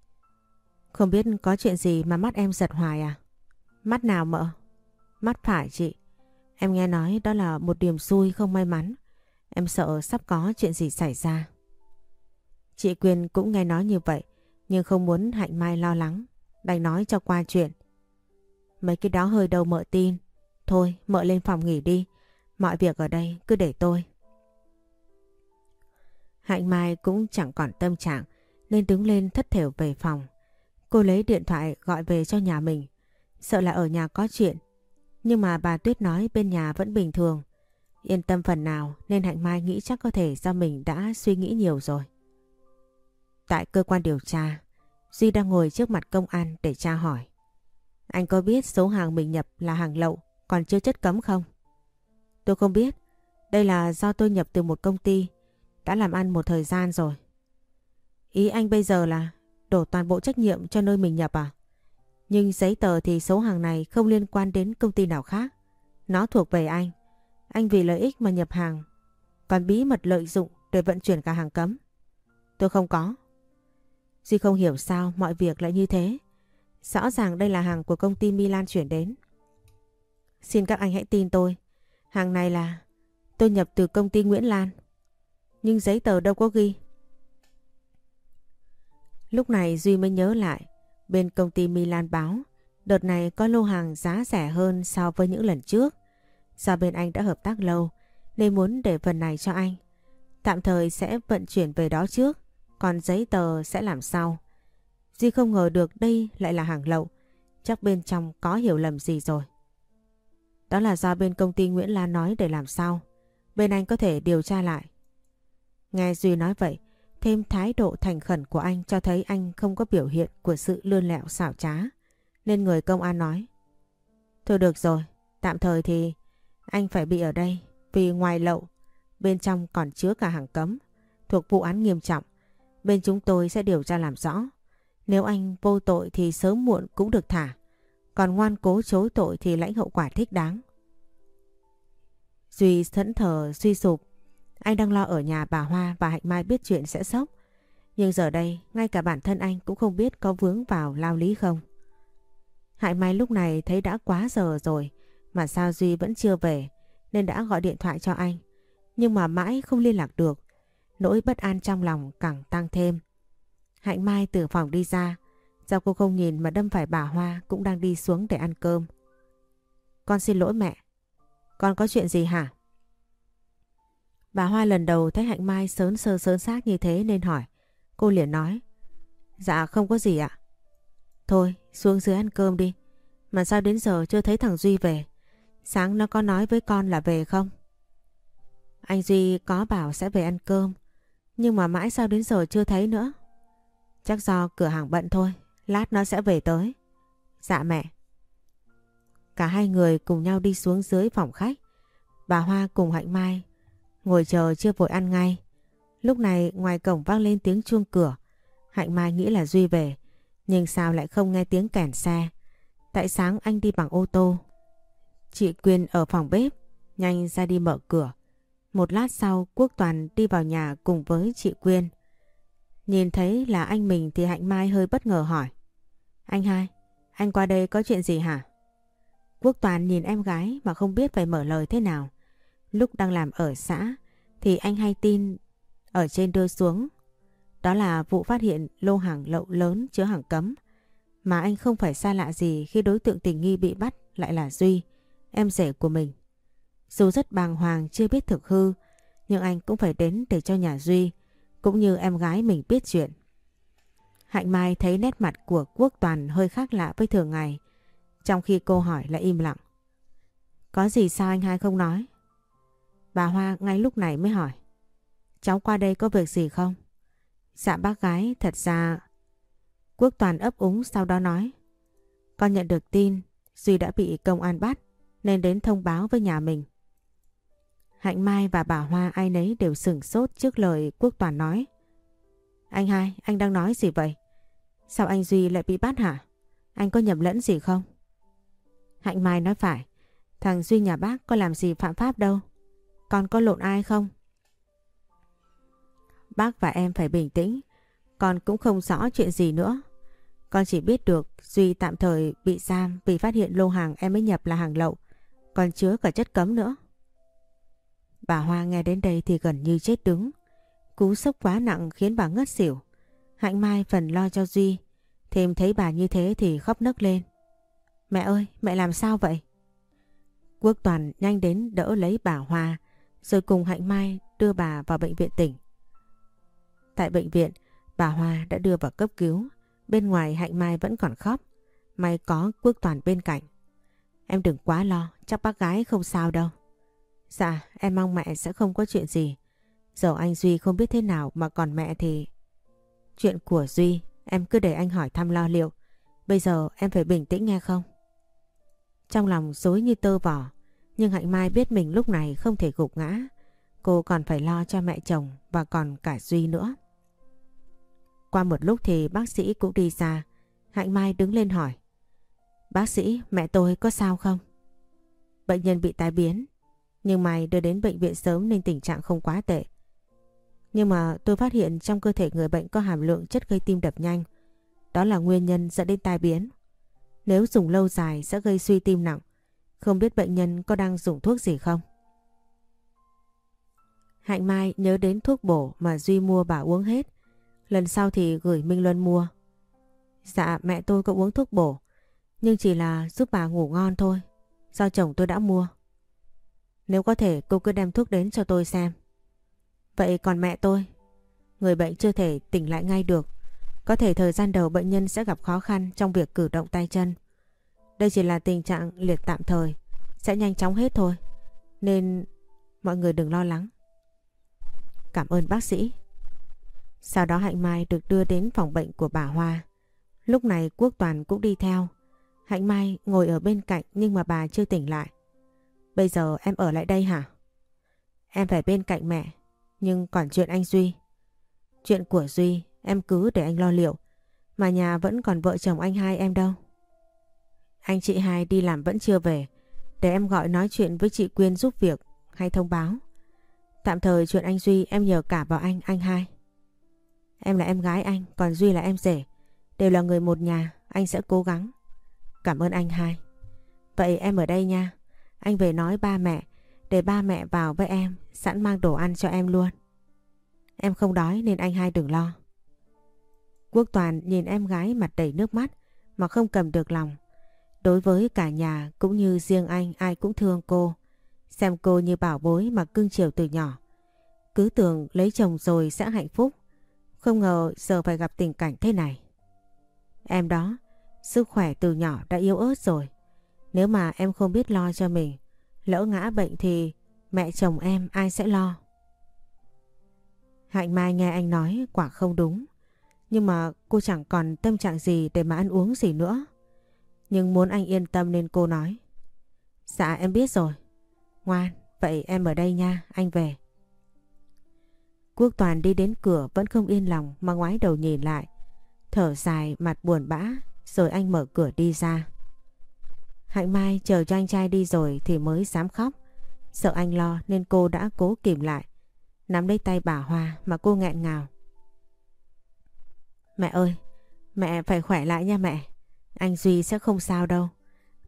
Không biết có chuyện gì mà mắt em giật hoài à? Mắt nào mợ? Mắt phải chị. Em nghe nói đó là một điểm xui không may mắn. Em sợ sắp có chuyện gì xảy ra. Chị Quyên cũng nghe nói như vậy, nhưng không muốn Hạnh Mai lo lắng, đành nói cho qua chuyện. Mấy cái đó hơi đầu mợ tin. Thôi, mợ lên phòng nghỉ đi. Mọi việc ở đây cứ để tôi. Hạnh Mai cũng chẳng còn tâm trạng nên đứng lên thất thểu về phòng. Cô lấy điện thoại gọi về cho nhà mình. Sợ là ở nhà có chuyện. Nhưng mà bà Tuyết nói bên nhà vẫn bình thường. Yên tâm phần nào nên Hạnh Mai nghĩ chắc có thể do mình đã suy nghĩ nhiều rồi. Tại cơ quan điều tra, Duy đang ngồi trước mặt công an để tra hỏi. Anh có biết số hàng mình nhập là hàng lậu còn chưa chất cấm không? Tôi không biết. Đây là do tôi nhập từ một công ty đã làm ăn một thời gian rồi. Ý anh bây giờ là đổ toàn bộ trách nhiệm cho nơi mình nhập à? Nhưng giấy tờ thì số hàng này không liên quan đến công ty nào khác. Nó thuộc về anh. Anh vì lợi ích mà nhập hàng, còn bí mật lợi dụng để vận chuyển cả hàng cấm. Tôi không có. Duy không hiểu sao mọi việc lại như thế. Rõ ràng đây là hàng của công ty Milan chuyển đến. Xin các anh hãy tin tôi. Hàng này là tôi nhập từ công ty Nguyễn Lan. Nhưng giấy tờ đâu có ghi. Lúc này Duy mới nhớ lại. Bên công ty Milan báo đợt này có lô hàng giá rẻ hơn so với những lần trước. Do bên anh đã hợp tác lâu nên muốn để phần này cho anh. Tạm thời sẽ vận chuyển về đó trước, còn giấy tờ sẽ làm sau. Duy không ngờ được đây lại là hàng lậu, chắc bên trong có hiểu lầm gì rồi. Đó là do bên công ty Nguyễn Lan nói để làm sao. Bên anh có thể điều tra lại. Nghe Duy nói vậy, thêm thái độ thành khẩn của anh cho thấy anh không có biểu hiện của sự lươn lẹo xảo trá. Nên người công an nói. Thôi được rồi, tạm thời thì anh phải bị ở đây vì ngoài lậu, bên trong còn chứa cả hàng cấm, thuộc vụ án nghiêm trọng. Bên chúng tôi sẽ điều tra làm rõ. Nếu anh vô tội thì sớm muộn cũng được thả. Còn ngoan cố chối tội thì lãnh hậu quả thích đáng. Duy thẫn thờ, suy sụp. Anh đang lo ở nhà bà Hoa và Hạnh Mai biết chuyện sẽ sốc. Nhưng giờ đây, ngay cả bản thân anh cũng không biết có vướng vào lao lý không. Hạnh Mai lúc này thấy đã quá giờ rồi, mà sao Duy vẫn chưa về, nên đã gọi điện thoại cho anh. Nhưng mà mãi không liên lạc được. Nỗi bất an trong lòng càng tăng thêm. Hạnh Mai từ phòng đi ra. Sao cô không nhìn mà đâm phải bà Hoa cũng đang đi xuống để ăn cơm. Con xin lỗi mẹ. Con có chuyện gì hả? Bà Hoa lần đầu thấy Hạnh Mai sớn sơ sớn xác như thế nên hỏi. Cô liền nói. Dạ không có gì ạ. Thôi, xuống dưới ăn cơm đi. Mà sao đến giờ chưa thấy thằng Duy về? Sáng nó có nói với con là về không? Anh Duy có bảo sẽ về ăn cơm. Nhưng mà mãi sao đến giờ chưa thấy nữa. Chắc do cửa hàng bận thôi. Lát nó sẽ về tới. Dạ mẹ. Cả hai người cùng nhau đi xuống dưới phòng khách. Bà Hoa cùng Hạnh Mai ngồi chờ chưa vội ăn ngay. Lúc này ngoài cổng vang lên tiếng chuông cửa. Hạnh Mai nghĩ là Duy về. Nhưng sao lại không nghe tiếng kèn xe? Tại sáng anh đi bằng ô tô Chị Quyên ở phòng bếp, nhanh ra đi mở cửa. Một lát sau Quốc Toàn đi vào nhà cùng với chị Quyên. Nhìn thấy là anh mình thì Hạnh Mai hơi bất ngờ hỏi. Anh hai, anh qua đây có chuyện gì hả? Quốc Toàn nhìn em gái mà không biết phải mở lời thế nào. Lúc đang làm ở xã thì anh hay tin ở trên đưa xuống. Đó là vụ phát hiện lô hàng lậu lớn chứa hàng cấm. Mà anh không phải xa lạ gì khi đối tượng tình nghi bị bắt lại là Duy, em rể của mình. Dù rất bàng hoàng chưa biết thực hư, nhưng anh cũng phải đến để cho nhà Duy, cũng như em gái mình biết chuyện. Hạnh Mai thấy nét mặt của Quốc Toàn hơi khác lạ với thường ngày, trong khi cô hỏi lại im lặng. Có gì sao anh hai không nói? Bà Hoa ngay lúc này mới hỏi. Cháu qua đây có việc gì không? Dạ bác gái thật ra... Quốc Toàn ấp úng sau đó nói. Con nhận được tin Duy đã bị công an bắt nên đến thông báo với nhà mình. Hạnh Mai và bà Hoa ai nấy đều sửng sốt trước lời Quốc Toàn nói. Anh hai, anh đang nói gì vậy? Sao anh Duy lại bị bắt hả? Anh có nhầm lẫn gì không? Hạnh Mai nói phải. Thằng Duy nhà bác có làm gì phạm pháp đâu. Con có lộn ai không? Bác và em phải bình tĩnh. Con cũng không rõ chuyện gì nữa. Con chỉ biết được Duy tạm thời bị giam vì phát hiện lô hàng em mới nhập là hàng lậu. Còn chứa cả chất cấm nữa. Bà Hoa nghe đến đây thì gần như chết đứng. Cú sốc quá nặng khiến bà ngất xỉu. Hạnh Mai phần lo cho Duy. Thêm thấy bà như thế thì khóc nấc lên. Mẹ ơi, mẹ làm sao vậy? Quốc Toàn nhanh đến đỡ lấy bà Hoa rồi cùng Hạnh Mai đưa bà vào bệnh viện tỉnh. Tại bệnh viện, bà Hoa đã đưa vào cấp cứu. Bên ngoài Hạnh Mai vẫn còn khóc. May có Quốc Toàn bên cạnh. Em đừng quá lo, chắc bác gái không sao đâu. Dạ, em mong mẹ sẽ không có chuyện gì. Dẫu anh Duy không biết thế nào mà còn mẹ thì... Chuyện của Duy, em cứ để anh hỏi thăm lo liệu. Bây giờ em phải bình tĩnh nghe không? Trong lòng dối như tơ vỏ, nhưng Hạnh Mai biết mình lúc này không thể gục ngã. Cô còn phải lo cho mẹ chồng và còn cả Duy nữa. Qua một lúc thì bác sĩ cũng đi ra. Hạnh Mai đứng lên hỏi. Bác sĩ, mẹ tôi có sao không? Bệnh nhân bị tai biến. Nhưng Mai đưa đến bệnh viện sớm nên tình trạng không quá tệ. Nhưng mà tôi phát hiện trong cơ thể người bệnh có hàm lượng chất gây tim đập nhanh. Đó là nguyên nhân dẫn đến tai biến. Nếu dùng lâu dài sẽ gây suy tim nặng. Không biết bệnh nhân có đang dùng thuốc gì không? Hạnh Mai nhớ đến thuốc bổ mà Duy mua bà uống hết. Lần sau thì gửi Minh Luân mua. Dạ mẹ tôi có uống thuốc bổ. Nhưng chỉ là giúp bà ngủ ngon thôi. Do chồng tôi đã mua. Nếu có thể, cô cứ đem thuốc đến cho tôi xem. Vậy còn mẹ tôi? Người bệnh chưa thể tỉnh lại ngay được. Có thể thời gian đầu bệnh nhân sẽ gặp khó khăn trong việc cử động tay chân. Đây chỉ là tình trạng liệt tạm thời, sẽ nhanh chóng hết thôi. Nên mọi người đừng lo lắng. Cảm ơn bác sĩ. Sau đó Hạnh Mai được đưa đến phòng bệnh của bà Hoa. Lúc này Quốc Toàn cũng đi theo. Hạnh Mai ngồi ở bên cạnh nhưng mà bà chưa tỉnh lại. Bây giờ em ở lại đây hả? Em phải bên cạnh mẹ. Nhưng còn chuyện anh Duy. Chuyện của Duy em cứ để anh lo liệu. Mà nhà vẫn còn vợ chồng anh hai em đâu. Anh chị hai đi làm vẫn chưa về. Để em gọi nói chuyện với chị Quyên giúp việc hay thông báo. Tạm thời chuyện anh Duy em nhờ cả vào anh, anh hai. Em là em gái anh, còn Duy là em rể. Đều là người một nhà, anh sẽ cố gắng. Cảm ơn anh hai. Vậy em ở đây nha. Anh về nói ba mẹ, để ba mẹ vào với em, sẵn mang đồ ăn cho em luôn. Em không đói nên anh hai đừng lo. Quốc Toàn nhìn em gái mặt đầy nước mắt mà không cầm được lòng. Đối với cả nhà cũng như riêng anh ai cũng thương cô. Xem cô như bảo bối mà cưng chiều từ nhỏ. Cứ tưởng lấy chồng rồi sẽ hạnh phúc. Không ngờ giờ phải gặp tình cảnh thế này. Em đó, sức khỏe từ nhỏ đã yếu ớt rồi. Nếu mà em không biết lo cho mình, lỡ ngã bệnh thì mẹ chồng em ai sẽ lo? Hạnh Mai nghe anh nói quả không đúng. Nhưng mà cô chẳng còn tâm trạng gì để mà ăn uống gì nữa. Nhưng muốn anh yên tâm nên cô nói. Dạ em biết rồi. Ngoan, vậy em ở đây nha, anh về. Quốc Toàn đi đến cửa vẫn không yên lòng mà ngoái đầu nhìn lại. Thở dài mặt buồn bã rồi anh mở cửa đi ra. Hạnh Mai chờ cho anh trai đi rồi thì mới dám khóc. Sợ anh lo nên cô đã cố kìm lại. Nắm lấy tay bà Hoa mà cô nghẹn ngào. Mẹ ơi, mẹ phải khỏe lại nha mẹ. Anh Duy sẽ không sao đâu.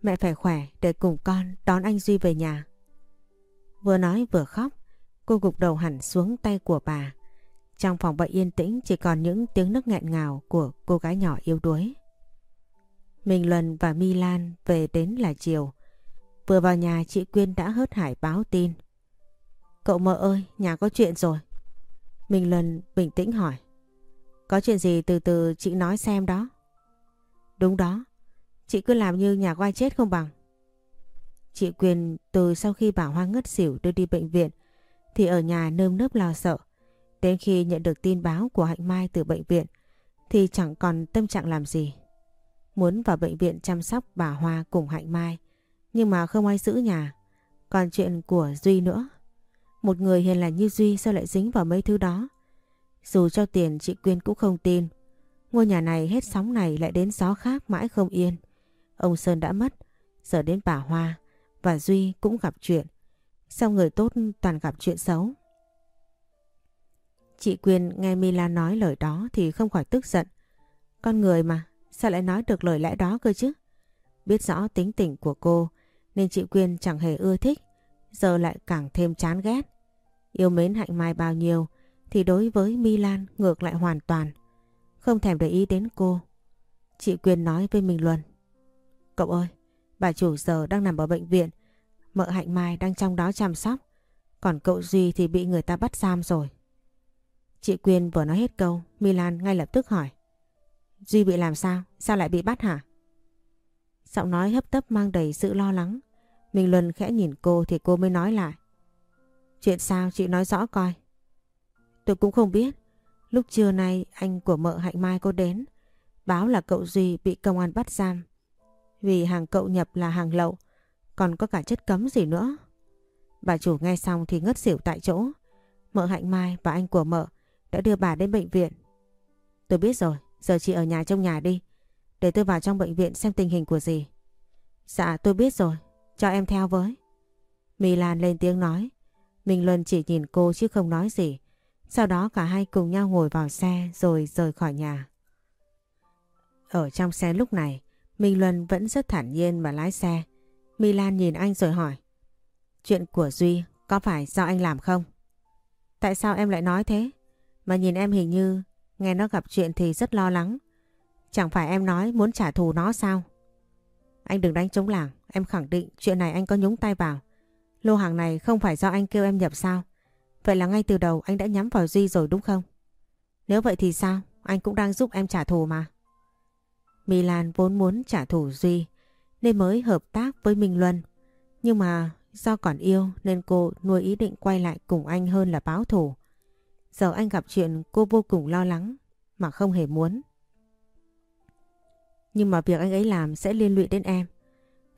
Mẹ phải khỏe để cùng con đón anh Duy về nhà. Vừa nói vừa khóc, cô gục đầu hẳn xuống tay của bà. Trong phòng bệnh yên tĩnh chỉ còn những tiếng nức nghẹn ngào của cô gái nhỏ yếu đuối. Minh Luân và My Lan về đến là chiều. Vừa vào nhà chị Quyên đã hớt hải báo tin. Cậu mợ ơi, nhà có chuyện rồi. Minh Luân bình tĩnh hỏi. Có chuyện gì từ từ chị nói xem đó. Đúng đó, chị cứ làm như nhà quay chết không bằng. Chị Quyên từ sau khi bà Hoa ngất xỉu đưa đi bệnh viện thì ở nhà nơm nớp lo sợ. Đến khi nhận được tin báo của Hạnh Mai từ bệnh viện thì chẳng còn tâm trạng làm gì. Muốn vào bệnh viện chăm sóc bà Hoa cùng Hạnh Mai nhưng mà không ai giữ nhà. Còn chuyện của Duy nữa. Một người hiền lành như Duy sao lại dính vào mấy thứ đó. Dù cho tiền chị Quyên cũng không tin. Ngôi nhà này hết sóng này lại đến gió khác mãi không yên. Ông Sơn đã mất, giờ đến bà Hoa và Duy cũng gặp chuyện. Sao người tốt toàn gặp chuyện xấu? Chị Quyên nghe Mila nói lời đó thì không khỏi tức giận. Con người mà, sao lại nói được lời lẽ đó cơ chứ? Biết rõ tính tình của cô nên chị Quyên chẳng hề ưa thích, giờ lại càng thêm chán ghét. Yêu mến Hạnh Mai bao nhiêu thì đối với Milan ngược lại hoàn toàn. Không thèm để ý đến cô. Chị Quyên nói với Minh Luân. Cậu ơi, bà chủ giờ đang nằm ở bệnh viện. Mợ Hạnh Mai đang trong đó chăm sóc. Còn cậu Duy thì bị người ta bắt giam rồi. Chị Quyên vừa nói hết câu, Milan ngay lập tức hỏi. Duy bị làm sao? Sao lại bị bắt hả? Giọng nói hấp tấp mang đầy sự lo lắng. Mình Luân khẽ nhìn cô thì cô mới nói lại. Chuyện sao chị nói rõ coi. Tôi cũng không biết. Lúc trưa nay anh của mợ Hạnh Mai có đến. Báo là cậu Duy bị công an bắt giam. Vì hàng cậu nhập là hàng lậu. Còn có cả chất cấm gì nữa. Bà chủ nghe xong thì ngất xỉu tại chỗ. Mợ Hạnh Mai và anh của mợ đã đưa bà đến bệnh viện. Tôi biết rồi. Giờ chị ở nhà trong nhà đi. Để tôi vào trong bệnh viện xem tình hình của gì. Dạ tôi biết rồi. Cho em theo với. Milan lên tiếng nói. Minh Luân chỉ nhìn cô chứ không nói gì. Sau đó cả hai cùng nhau ngồi vào xe rồi rời khỏi nhà. Ở trong xe lúc này, Minh Luân vẫn rất thản nhiên mà lái xe. Milan nhìn anh rồi hỏi. Chuyện của Duy có phải do anh làm không? Tại sao em lại nói thế? Mà nhìn em hình như nghe nó gặp chuyện thì rất lo lắng. Chẳng phải em nói muốn trả thù nó sao? Anh đừng đánh trống làng. Em khẳng định chuyện này anh có nhúng tay vào. Lô hàng này không phải do anh kêu em nhập sao? Vậy là ngay từ đầu anh đã nhắm vào Duy rồi đúng không? Nếu vậy thì sao? Anh cũng đang giúp em trả thù mà. Milan vốn muốn trả thù Duy, nên mới hợp tác với Minh Luân. Nhưng mà do còn yêu nên cô nuôi ý định quay lại cùng anh hơn là báo thù. Giờ anh gặp chuyện cô vô cùng lo lắng mà không hề muốn. Nhưng mà việc anh ấy làm sẽ liên lụy đến em.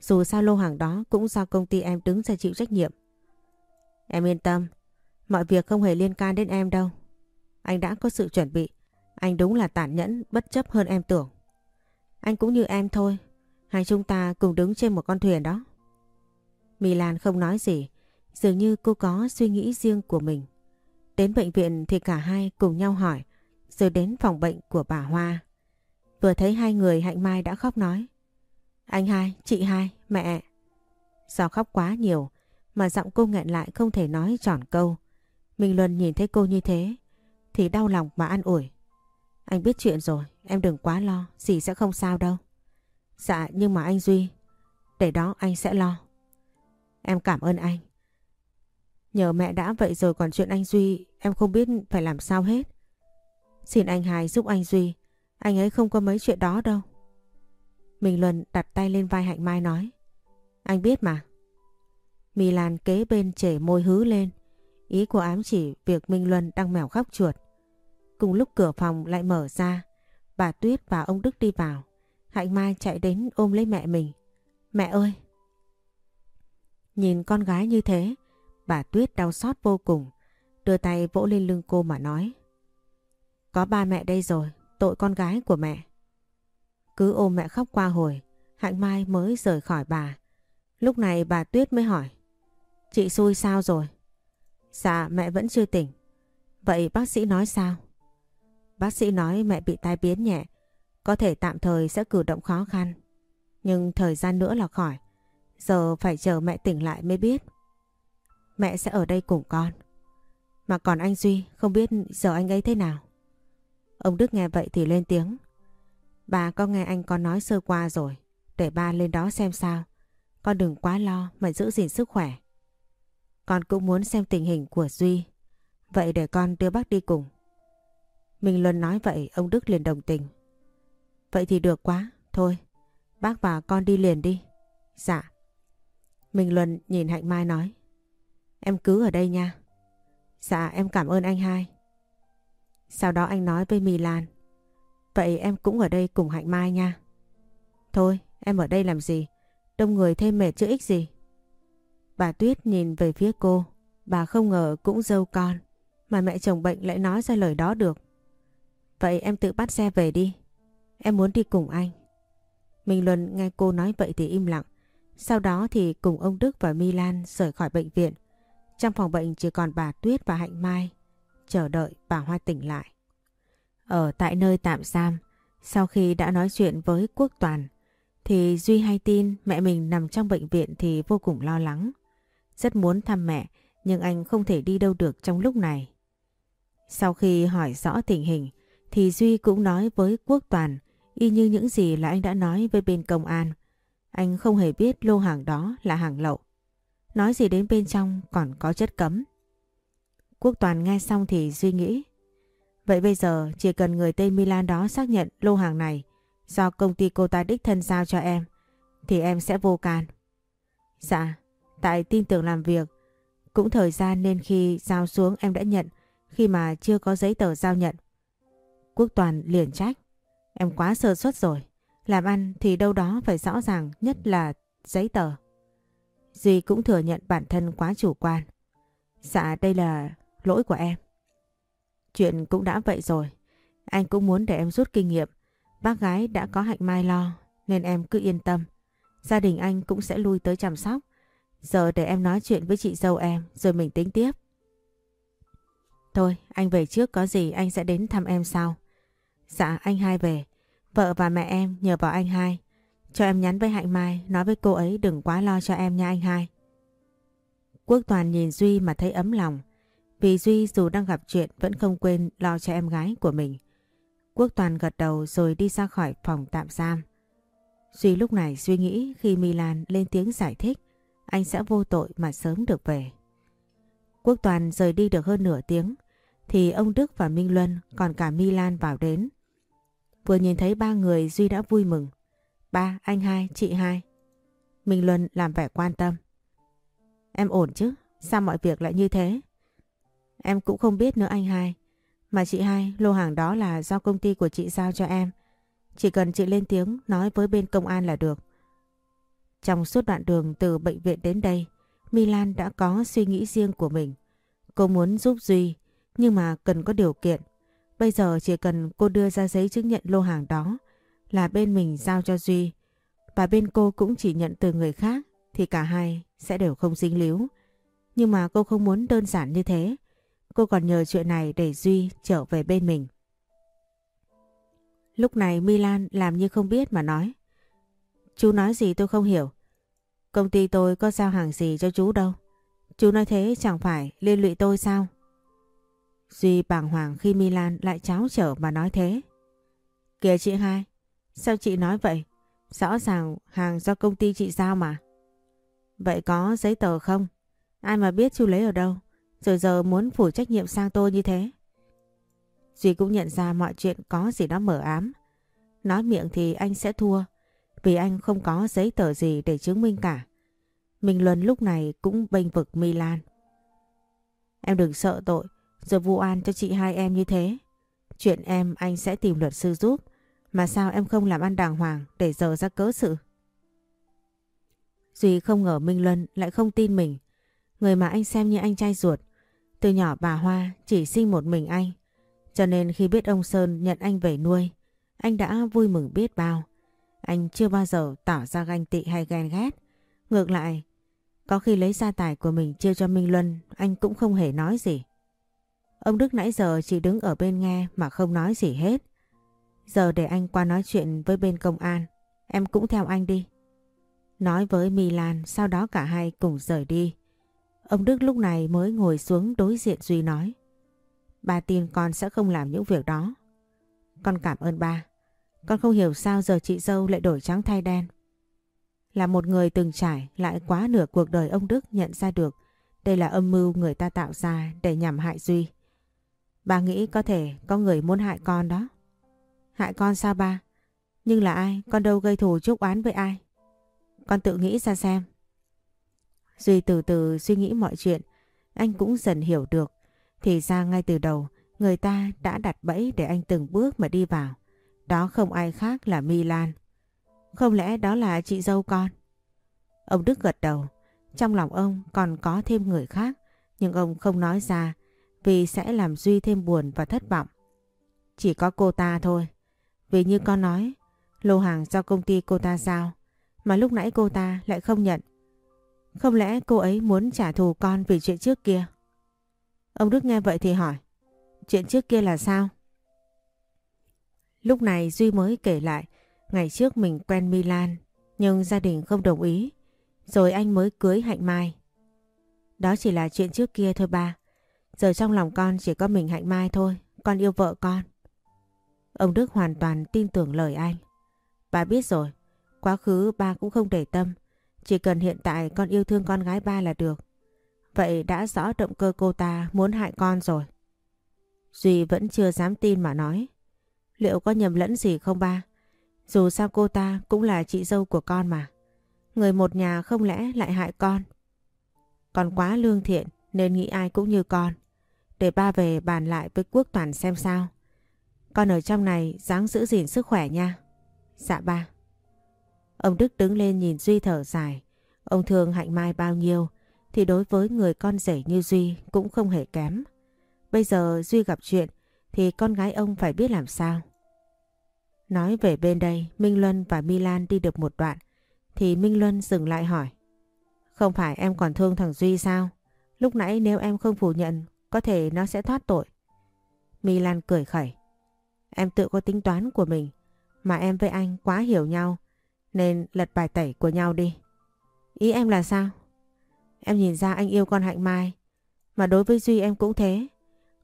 Dù sao lô hàng đó cũng do công ty em đứng ra chịu trách nhiệm. Em yên tâm, mọi việc không hề liên can đến em đâu. Anh đã có sự chuẩn bị, anh đúng là tàn nhẫn, bất chấp hơn em tưởng. Anh cũng như em thôi, hai chúng ta cùng đứng trên một con thuyền đó. Milan không nói gì, dường như cô có suy nghĩ riêng của mình. Đến bệnh viện thì cả hai cùng nhau hỏi, rồi đến phòng bệnh của bà Hoa. Vừa thấy hai người Hạnh Mai đã khóc nói. Anh hai, chị hai, mẹ. Do khóc quá nhiều mà giọng cô nghẹn lại không thể nói tròn câu. Minh Luân nhìn thấy cô như thế thì đau lòng mà an ủi. Anh biết chuyện rồi, em đừng quá lo, gì sẽ không sao đâu. Dạ nhưng mà anh Duy, để đó anh sẽ lo. Em cảm ơn anh. Nhờ mẹ đã vậy rồi còn chuyện anh Duy em không biết phải làm sao hết. Xin anh hải giúp anh Duy, anh ấy không có mấy chuyện đó đâu. Minh Luân đặt tay lên vai Hạnh Mai nói. Anh biết mà. mì lan kế bên trẻ môi hứ lên. Ý của ám chỉ việc Minh Luân đang mèo khóc chuột. Cùng lúc cửa phòng lại mở ra, bà Tuyết và ông Đức đi vào. Hạnh Mai chạy đến ôm lấy mẹ mình. Mẹ ơi! Nhìn con gái như thế, bà Tuyết đau xót vô cùng, đưa tay vỗ lên lưng cô mà nói. Có ba mẹ đây rồi, tội con gái của mẹ. Cứ ôm mẹ khóc qua hồi, Hạnh Mai mới rời khỏi bà. Lúc này bà Tuyết mới hỏi. Chị xui sao rồi? Dạ mẹ vẫn chưa tỉnh. Vậy bác sĩ nói sao? Bác sĩ nói mẹ bị tai biến nhẹ, có thể tạm thời sẽ cử động khó khăn. Nhưng thời gian nữa là khỏi. Giờ phải chờ mẹ tỉnh lại mới biết. Mẹ sẽ ở đây cùng con. Mà còn anh Duy không biết giờ anh ấy thế nào. Ông Đức nghe vậy thì lên tiếng. Bà có nghe anh con nói sơ qua rồi. Để ba lên đó xem sao. Con đừng quá lo mà giữ gìn sức khỏe. Con cũng muốn xem tình hình của Duy. Vậy để con đưa bác đi cùng. mình Luân nói vậy ông Đức liền đồng tình. Vậy thì được quá. Thôi, bác và con đi liền đi. Dạ. Minh Luân nhìn Hạnh Mai nói. Em cứ ở đây nha. Dạ em cảm ơn anh hai. Sau đó anh nói với Milan. Vậy em cũng ở đây cùng Hạnh Mai nha. Thôi, em ở đây làm gì? Đông người thêm mệt chứ ích gì. Bà Tuyết nhìn về phía cô. Bà không ngờ cũng dâu con. Mà mẹ chồng bệnh lại nói ra lời đó được. Vậy em tự bắt xe về đi. Em muốn đi cùng anh. Minh Luân nghe cô nói vậy thì im lặng. Sau đó thì cùng ông Đức và Milan rời khỏi bệnh viện. Trong phòng bệnh chỉ còn bà Tuyết và Hạnh Mai chờ đợi bà Hoa tỉnh lại. Ở tại nơi tạm giam, sau khi đã nói chuyện với Quốc Toàn, thì Duy hay tin mẹ mình nằm trong bệnh viện thì vô cùng lo lắng. Rất muốn thăm mẹ, nhưng anh không thể đi đâu được trong lúc này. Sau khi hỏi rõ tình hình, thì Duy cũng nói với Quốc Toàn y như những gì là anh đã nói với bên công an. Anh không hề biết lô hàng đó là hàng lậu. Nói gì đến bên trong còn có chất cấm. Quốc Toàn nghe xong thì suy nghĩ. Vậy bây giờ chỉ cần người tên Milan đó xác nhận lô hàng này do công ty cô ta đích thân giao cho em thì em sẽ vô can. Dạ, tại tin tưởng làm việc cũng thời gian nên khi giao xuống em đã nhận khi mà chưa có giấy tờ giao nhận. Quốc Toàn liền trách. Em quá sơ suất rồi. Làm ăn thì đâu đó phải rõ ràng nhất là giấy tờ. Duy cũng thừa nhận bản thân quá chủ quan. Dạ đây là lỗi của em. Chuyện cũng đã vậy rồi. Anh cũng muốn để em rút kinh nghiệm. Bác gái đã có hạnh mai lo, nên em cứ yên tâm. Gia đình anh cũng sẽ lui tới chăm sóc. Giờ để em nói chuyện với chị dâu em, rồi mình tính tiếp. Thôi, anh về trước, có gì anh sẽ đến thăm em sau. Dạ anh hai về. Vợ và mẹ em nhờ vào anh hai. Cho em nhắn với Hạnh Mai, nói với cô ấy đừng quá lo cho em nha anh hai. Quốc Toàn nhìn Duy mà thấy ấm lòng. Vì Duy dù đang gặp chuyện vẫn không quên lo cho em gái của mình. Quốc Toàn gật đầu rồi đi ra khỏi phòng tạm giam. Duy lúc này suy nghĩ khi Milan lên tiếng giải thích, anh sẽ vô tội mà sớm được về. Quốc Toàn rời đi được hơn nửa tiếng, thì ông Đức và Minh Luân còn cả Milan vào đến. Vừa nhìn thấy ba người, Duy đã vui mừng. Ba, anh hai, chị hai. Minh Luân làm vẻ quan tâm. Em ổn chứ? Sao mọi việc lại như thế? Em cũng không biết nữa anh hai. Mà chị hai, lô hàng đó là do công ty của chị giao cho em. Chỉ cần chị lên tiếng nói với bên công an là được. Trong suốt đoạn đường từ bệnh viện đến đây, Milan đã có suy nghĩ riêng của mình. Cô muốn giúp Duy, nhưng mà cần có điều kiện. Bây giờ chỉ cần cô đưa ra giấy chứng nhận lô hàng đó là bên mình giao cho Duy và bên cô cũng chỉ nhận từ người khác thì cả hai sẽ đều không dính líu. Nhưng mà cô không muốn đơn giản như thế. Cô còn nhờ chuyện này để Duy trở về bên mình. Lúc này Milan làm như không biết mà nói. Chú nói gì tôi không hiểu. Công ty tôi có giao hàng gì cho chú đâu. Chú nói thế chẳng phải liên lụy tôi sao? Duy bàng hoàng khi Milan lại cháo trở mà nói thế. Kìa chị hai, sao chị nói vậy? Rõ ràng hàng do công ty chị giao mà. Vậy có giấy tờ không? Ai mà biết chú lấy ở đâu? Rồi giờ muốn phủ trách nhiệm sang tôi như thế. Duy cũng nhận ra mọi chuyện có gì đó mở ám. Nói miệng thì anh sẽ thua. Vì anh không có giấy tờ gì để chứng minh cả. Minh Luân lúc này cũng bênh vực Milan. Em đừng sợ tội rồi vu oan cho chị hai em như thế. Chuyện em anh sẽ tìm luật sư giúp. Mà sao em không làm ăn đàng hoàng để giờ ra cớ sự? Duy không ngờ Minh Luân lại không tin mình. Người mà anh xem như anh trai ruột. Từ nhỏ bà Hoa chỉ sinh một mình anh. Cho nên khi biết ông Sơn nhận anh về nuôi, anh đã vui mừng biết bao. Anh chưa bao giờ tỏ ra ganh tị hay ghen ghét. Ngược lại, có khi lấy gia tài của mình chia cho Minh Luân, anh cũng không hề nói gì. Ông Đức nãy giờ chỉ đứng ở bên nghe mà không nói gì hết. Giờ để anh qua nói chuyện với bên công an, em cũng theo anh đi. Nói với Milan, sau đó cả hai cùng rời đi. Ông Đức lúc này mới ngồi xuống đối diện Duy nói. Ba tin con sẽ không làm những việc đó. Con cảm ơn ba. Con không hiểu sao giờ chị dâu lại đổi trắng thay đen. Là một người từng trải lại quá nửa cuộc đời ông Đức nhận ra được đây là âm mưu người ta tạo ra để nhằm hại Duy. Bà nghĩ có thể có người muốn hại con đó. Hại con sao ba? Nhưng là ai? Con đâu gây thù chúc oán với ai? Con tự nghĩ ra xem. Duy từ từ suy nghĩ mọi chuyện. Anh cũng dần hiểu được. Thì ra ngay từ đầu, người ta đã đặt bẫy để anh từng bước mà đi vào. Đó không ai khác là Milan. Không lẽ đó là chị dâu con? Ông Đức gật đầu. Trong lòng ông còn có thêm người khác. Nhưng ông không nói ra vì sẽ làm Duy thêm buồn và thất vọng. Chỉ có cô ta thôi. Vì như con nói, lô hàng do công ty cô ta giao, mà lúc nãy cô ta lại không nhận. Không lẽ cô ấy muốn trả thù con vì chuyện trước kia? Ông Đức nghe vậy thì hỏi, chuyện trước kia là sao? Lúc này Duy mới kể lại, ngày trước mình quen Milan, nhưng gia đình không đồng ý, rồi anh mới cưới Hạnh Mai. Đó chỉ là chuyện trước kia thôi ba. Giờ trong lòng con chỉ có mình Hạnh Mai thôi, con yêu vợ con. Ông Đức hoàn toàn tin tưởng lời anh. Bà biết rồi, quá khứ ba cũng không để tâm. Chỉ cần hiện tại con yêu thương con gái ba là được. Vậy đã rõ động cơ cô ta muốn hại con rồi. Duy vẫn chưa dám tin mà nói. Liệu có nhầm lẫn gì không ba? Dù sao cô ta cũng là chị dâu của con mà. Người một nhà không lẽ lại hại con? Con quá lương thiện nên nghĩ ai cũng như con. Để ba về bàn lại với Quốc Toàn xem sao. Con ở trong này dáng giữ gìn sức khỏe nha. Dạ ba. Ông Đức đứng lên nhìn Duy thở dài. Ông thương Hạnh Mai bao nhiêu thì đối với người con rể như Duy cũng không hề kém. Bây giờ Duy gặp chuyện thì con gái ông phải biết làm sao. Nói về bên đây, Minh Luân và Milan đi được một đoạn thì Minh Luân dừng lại hỏi. Không phải em còn thương thằng Duy sao? Lúc nãy nếu em không phủ nhận có thể nó sẽ thoát tội. Milan cười khẩy. Em tự có tính toán của mình mà em với anh quá hiểu nhau nên lật bài tẩy của nhau đi. Ý em là sao? Em nhìn ra anh yêu con Hạnh Mai mà đối với Duy em cũng thế.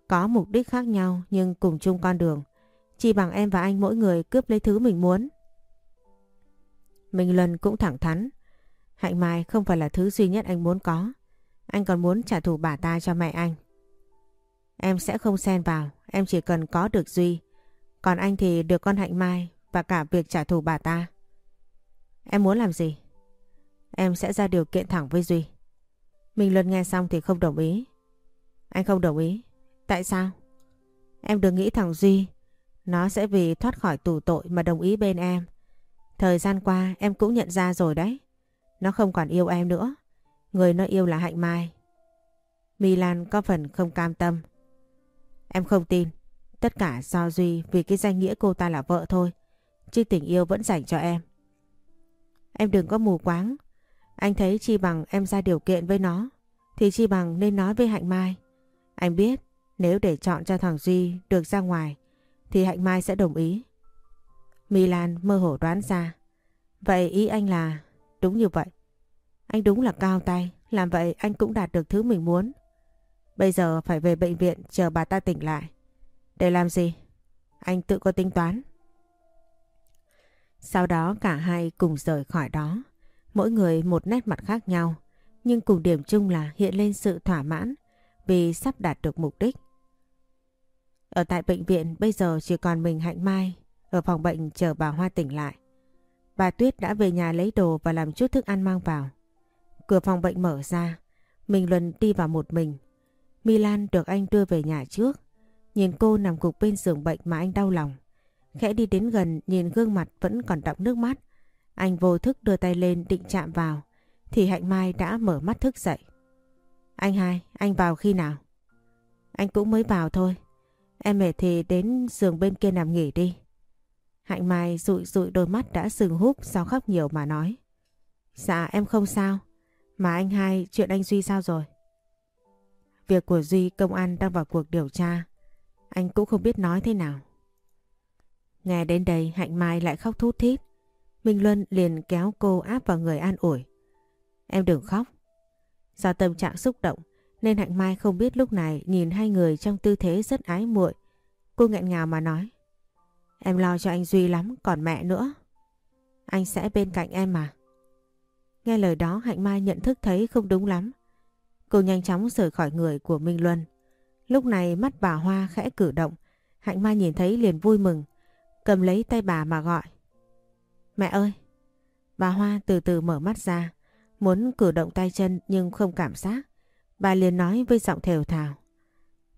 Có mục đích khác nhau nhưng cùng chung con đường. Chỉ bằng em và anh mỗi người cướp lấy thứ mình muốn. Minh Luân cũng thẳng thắn. Hạnh Mai không phải là thứ duy nhất anh muốn có. Anh còn muốn trả thù bà ta cho mẹ anh. Em sẽ không xen vào, em chỉ cần có được Duy. Còn anh thì được con Hạnh Mai và cả việc trả thù bà ta. Em muốn làm gì? Em sẽ ra điều kiện thẳng với Duy. Minh Luân nghe xong thì không đồng ý. Anh không đồng ý. Tại sao? Em đừng nghĩ thằng Duy nó sẽ vì thoát khỏi tù tội mà đồng ý bên em. Thời gian qua em cũng nhận ra rồi đấy. Nó không còn yêu em nữa. Người nó yêu là Hạnh Mai. Milan có phần không cam tâm. Em không tin. Tất cả do Duy, vì cái danh nghĩa cô ta là vợ thôi. Chứ tình yêu vẫn dành cho em. Em đừng có mù quáng. Anh thấy chi bằng em ra điều kiện với nó. Thì chi bằng nên nói với Hạnh Mai. Anh biết, nếu để chọn cho thằng Duy được ra ngoài, thì Hạnh Mai sẽ đồng ý. Milan mơ hồ đoán ra. Vậy ý anh là, đúng như vậy. Anh đúng là cao tay. Làm vậy anh cũng đạt được thứ mình muốn. Bây giờ phải về bệnh viện chờ bà ta tỉnh lại. Để làm gì? Anh tự có tính toán. Sau đó cả hai cùng rời khỏi đó. Mỗi người một nét mặt khác nhau. Nhưng cùng điểm chung là hiện lên sự thỏa mãn vì sắp đạt được mục đích. Ở tại bệnh viện bây giờ chỉ còn mình Hạnh Mai ở phòng bệnh chờ bà Hoa tỉnh lại. Bà Tuyết đã về nhà lấy đồ và làm chút thức ăn mang vào. Cửa phòng bệnh mở ra, mình Luân đi vào một mình. Milan được anh đưa về nhà trước. Nhìn cô nằm gục bên giường bệnh mà anh đau lòng. Khẽ đi đến gần nhìn gương mặt vẫn còn đọng nước mắt. Anh vô thức đưa tay lên định chạm vào. Thì Hạnh Mai đã mở mắt thức dậy. Anh hai, anh vào khi nào? Anh cũng mới vào thôi. Em mệt thì đến giường bên kia nằm nghỉ đi. Hạnh Mai rụi rụi đôi mắt đã sừng húp sau khóc nhiều mà nói. Dạ em không sao. Mà anh hai, chuyện anh Duy sao rồi? Việc của Duy công an đang vào cuộc điều tra. Anh cũng không biết nói thế nào. Nghe đến đây Hạnh Mai lại khóc thút thít. Minh Luân liền kéo cô áp vào người an ủi. Em đừng khóc. Do tâm trạng xúc động Nên Hạnh Mai không biết lúc này nhìn hai người trong tư thế rất ái muội. Cô nghẹn ngào mà nói. Em lo cho anh Duy lắm, còn mẹ nữa. Anh sẽ bên cạnh em mà. Nghe lời đó Hạnh Mai nhận thức thấy không đúng lắm. Cô nhanh chóng rời khỏi người của Minh Luân. Lúc này mắt bà Hoa khẽ cử động. Hạnh Mai nhìn thấy liền vui mừng. Cầm lấy tay bà mà gọi. Mẹ ơi! Bà Hoa từ từ mở mắt ra. Muốn cử động tay chân nhưng không cảm giác. Bà liền nói với giọng thều thào.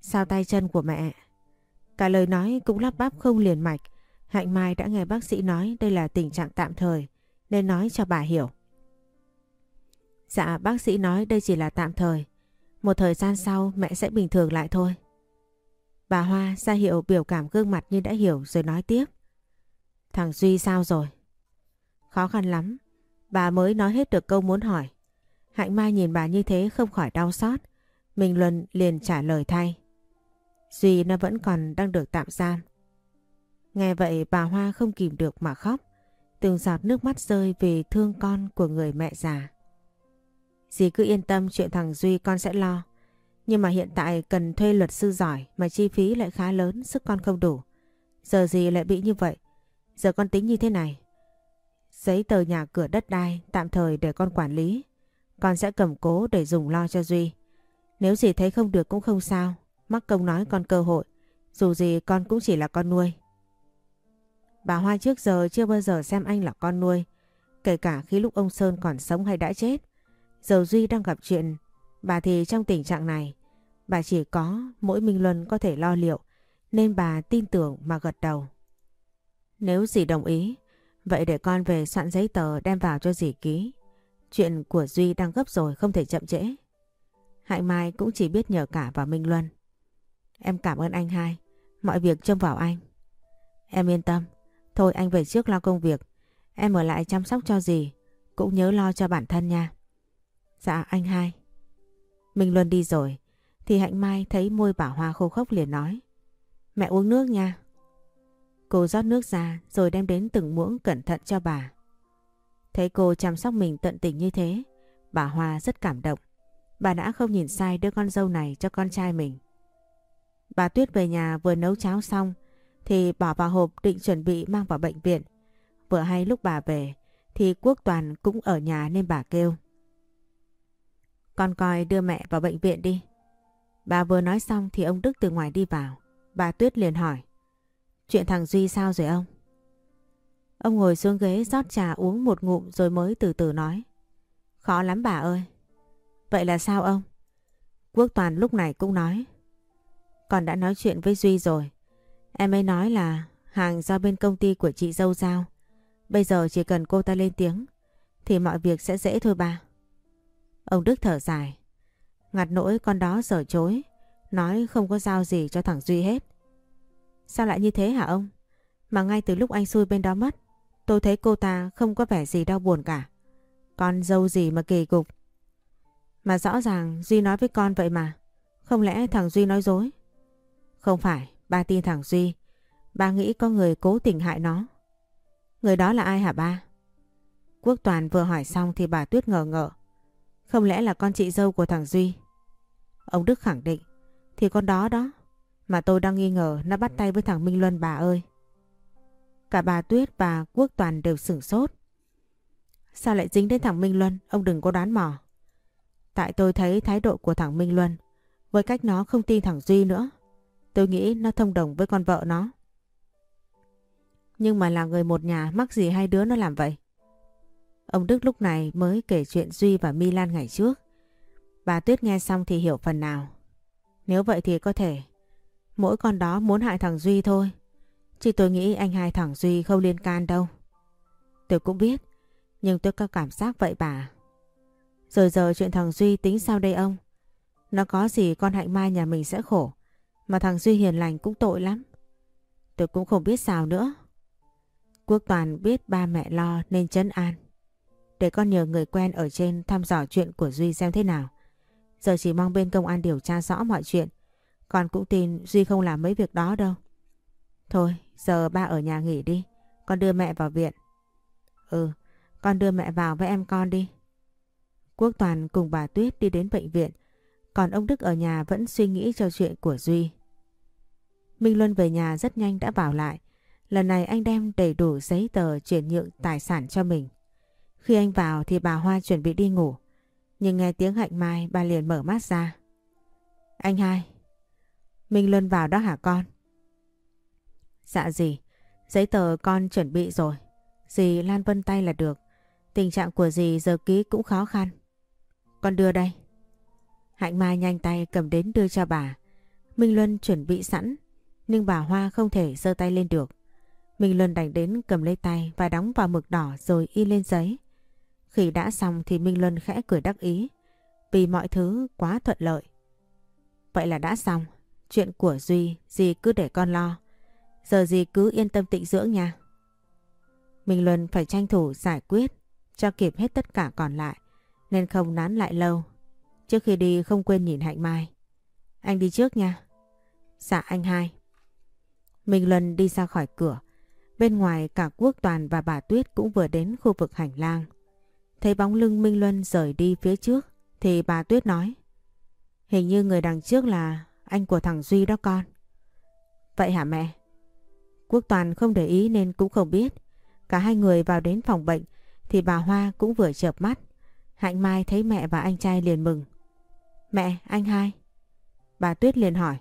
Sao tay chân của mẹ? Cả lời nói cũng lắp bắp không liền mạch. Hạnh Mai đã nghe bác sĩ nói đây là tình trạng tạm thời, nên nói cho bà hiểu. Dạ bác sĩ nói đây chỉ là tạm thời. Một thời gian sau, mẹ sẽ bình thường lại thôi. Bà Hoa ra hiệu biểu cảm gương mặt như đã hiểu rồi nói tiếp. Thằng Duy sao rồi? Khó khăn lắm. Bà mới nói hết được câu muốn hỏi. Hạnh Mai nhìn bà như thế không khỏi đau xót. mình Luân liền trả lời thay. Duy nó vẫn còn đang được tạm giam. Nghe vậy, bà Hoa không kìm được mà khóc. Từng giọt nước mắt rơi vì thương con của người mẹ già. Dì cứ yên tâm chuyện thằng Duy con sẽ lo. Nhưng mà hiện tại cần thuê luật sư giỏi mà chi phí lại khá lớn, sức con không đủ. Giờ gì lại bị như vậy? Giờ con tính như thế này. Giấy tờ nhà cửa đất đai tạm thời để con quản lý. Con sẽ cầm cố để dùng lo cho Duy. Nếu gì thấy không được cũng không sao. Mắc công nói con cơ hội. Dù gì con cũng chỉ là con nuôi. Bà Hoa trước giờ chưa bao giờ xem anh là con nuôi. Kể cả khi lúc ông Sơn còn sống hay đã chết dầu Duy đang gặp chuyện. Bà thì trong tình trạng này. Bà chỉ có mỗi Minh Luân có thể lo liệu. Nên bà tin tưởng mà gật đầu. Nếu dì đồng ý. Vậy để con về soạn giấy tờ đem vào cho dì ký. Chuyện của Duy đang gấp rồi, không thể chậm trễ. Hạnh Mai cũng chỉ biết nhờ cả vào Minh Luân. Em cảm ơn anh hai. Mọi việc trông vào anh. Em yên tâm. Thôi anh về trước lo công việc. Em ở lại chăm sóc cho dì. Cũng nhớ lo cho bản thân nha. Dạ anh hai. Minh Luân đi rồi. Thì Hạnh Mai thấy môi bảo hoa khô khốc liền nói. Mẹ uống nước nha. Cô rót nước ra rồi đem đến từng muỗng cẩn thận cho bà. Thấy cô chăm sóc mình tận tình như thế, bà Hoa rất cảm động. Bà đã không nhìn sai đứa con dâu này cho con trai mình. Bà Tuyết về nhà vừa nấu cháo xong thì bỏ vào hộp định chuẩn bị mang vào bệnh viện. Vừa hay lúc bà về thì Quốc Toàn cũng ở nhà nên bà kêu. Con coi đưa mẹ vào bệnh viện đi. Bà vừa nói xong thì ông Đức từ ngoài đi vào. Bà Tuyết liền hỏi. Chuyện thằng Duy sao rồi ông? Ông ngồi xuống ghế rót trà uống một ngụm rồi mới từ từ nói. Khó lắm bà ơi. Vậy là sao ông? Quốc Toàn lúc này cũng nói. Con đã nói chuyện với Duy rồi. Em ấy nói là hàng do bên công ty của chị dâu giao. Bây giờ chỉ cần cô ta lên tiếng thì mọi việc sẽ dễ thôi bà. Ông Đức thở dài. Ngặt nỗi con đó dở chối. Nói không có giao gì cho thằng Duy hết. Sao lại như thế hả ông? Mà ngay từ lúc anh xui bên đó mất Tôi thấy cô ta không có vẻ gì đau buồn cả. Con dâu gì mà kỳ cục. Mà rõ ràng Duy nói với con vậy mà. Không lẽ thằng Duy nói dối? Không phải, ba tin thằng Duy. Ba nghĩ có người cố tình hại nó. Người đó là ai hả ba? Quốc Toàn vừa hỏi xong thì bà Tuyết ngờ ngợ. Không lẽ là con chị dâu của thằng Duy? Ông Đức khẳng định. Thì con đó đó. Mà tôi đang nghi ngờ nó bắt tay với thằng Minh Luân bà ơi. Cả bà Tuyết và Quốc Toàn đều sửng sốt. Sao lại dính đến thằng Minh Luân? Ông đừng có đoán mò. Tại tôi thấy thái độ của thằng Minh Luân với cách nó không tin thằng Duy nữa. Tôi nghĩ nó thông đồng với con vợ nó. Nhưng mà là người một nhà, mắc gì hai đứa nó làm vậy? Ông Đức lúc này mới kể chuyện Duy và Milan ngày trước. Bà Tuyết nghe xong thì hiểu phần nào. Nếu vậy thì có thể mỗi con đó muốn hại thằng Duy thôi. Chứ tôi nghĩ anh hai thằng Duy không liên can đâu. Tôi cũng biết, nhưng tôi có cảm giác vậy bà. Rồi giờ chuyện thằng Duy tính sao đây ông? Nó có gì con hạnh mai nhà mình sẽ khổ. Mà thằng Duy hiền lành cũng tội lắm. Tôi cũng không biết sao nữa. Quốc Toàn biết ba mẹ lo nên chấn an. Để con nhờ người quen ở trên thăm dò chuyện của Duy xem thế nào. Giờ chỉ mong bên công an điều tra rõ mọi chuyện. Con cũng tin Duy không làm mấy việc đó đâu. Thôi, giờ ba ở nhà nghỉ đi. Con đưa mẹ vào viện. Ừ, con đưa mẹ vào với em con đi. Quốc Toàn cùng bà Tuyết đi đến bệnh viện. Còn ông Đức ở nhà vẫn suy nghĩ cho chuyện của Duy. Minh Luân về nhà rất nhanh đã vào lại. Lần này anh đem đầy đủ giấy tờ chuyển nhượng tài sản cho mình. Khi anh vào thì bà Hoa chuẩn bị đi ngủ. Nhưng nghe tiếng hạnh mai bà liền mở mắt ra. Anh hai. Minh Luân vào đó hả con? Dạ gì? Giấy tờ con chuẩn bị rồi. Dì Lan vân tay là được. Tình trạng của dì giờ ký cũng khó khăn. Con đưa đây. Hạnh Mai nhanh tay cầm đến đưa cho bà. Minh Luân chuẩn bị sẵn, nhưng bà Hoa không thể giơ tay lên được. Minh Luân đành đến cầm lấy tay và đóng vào mực đỏ rồi in lên giấy. Khi đã xong thì Minh Luân khẽ cười đắc ý, vì mọi thứ quá thuận lợi. Vậy là đã xong, chuyện của Duy dì cứ để con lo. Giờ dì cứ yên tâm tịnh dưỡng nha. Minh Luân phải tranh thủ giải quyết cho kịp hết tất cả còn lại nên không nán lại lâu. Trước khi đi không quên nhìn Hạnh Mai. Anh đi trước nha. Dạ anh hai. Minh Luân đi ra khỏi cửa. Bên ngoài cả Quốc Toàn và bà Tuyết cũng vừa đến khu vực hành lang. Thấy bóng lưng Minh Luân rời đi phía trước thì bà Tuyết nói Hình như người đằng trước là anh của thằng Duy đó con. Vậy hả mẹ? Quốc Toàn không để ý nên cũng không biết. Cả hai người vào đến phòng bệnh thì bà Hoa cũng vừa chợp mắt. Hạnh Mai thấy mẹ và anh trai liền mừng. Mẹ, anh hai. Bà Tuyết liền hỏi.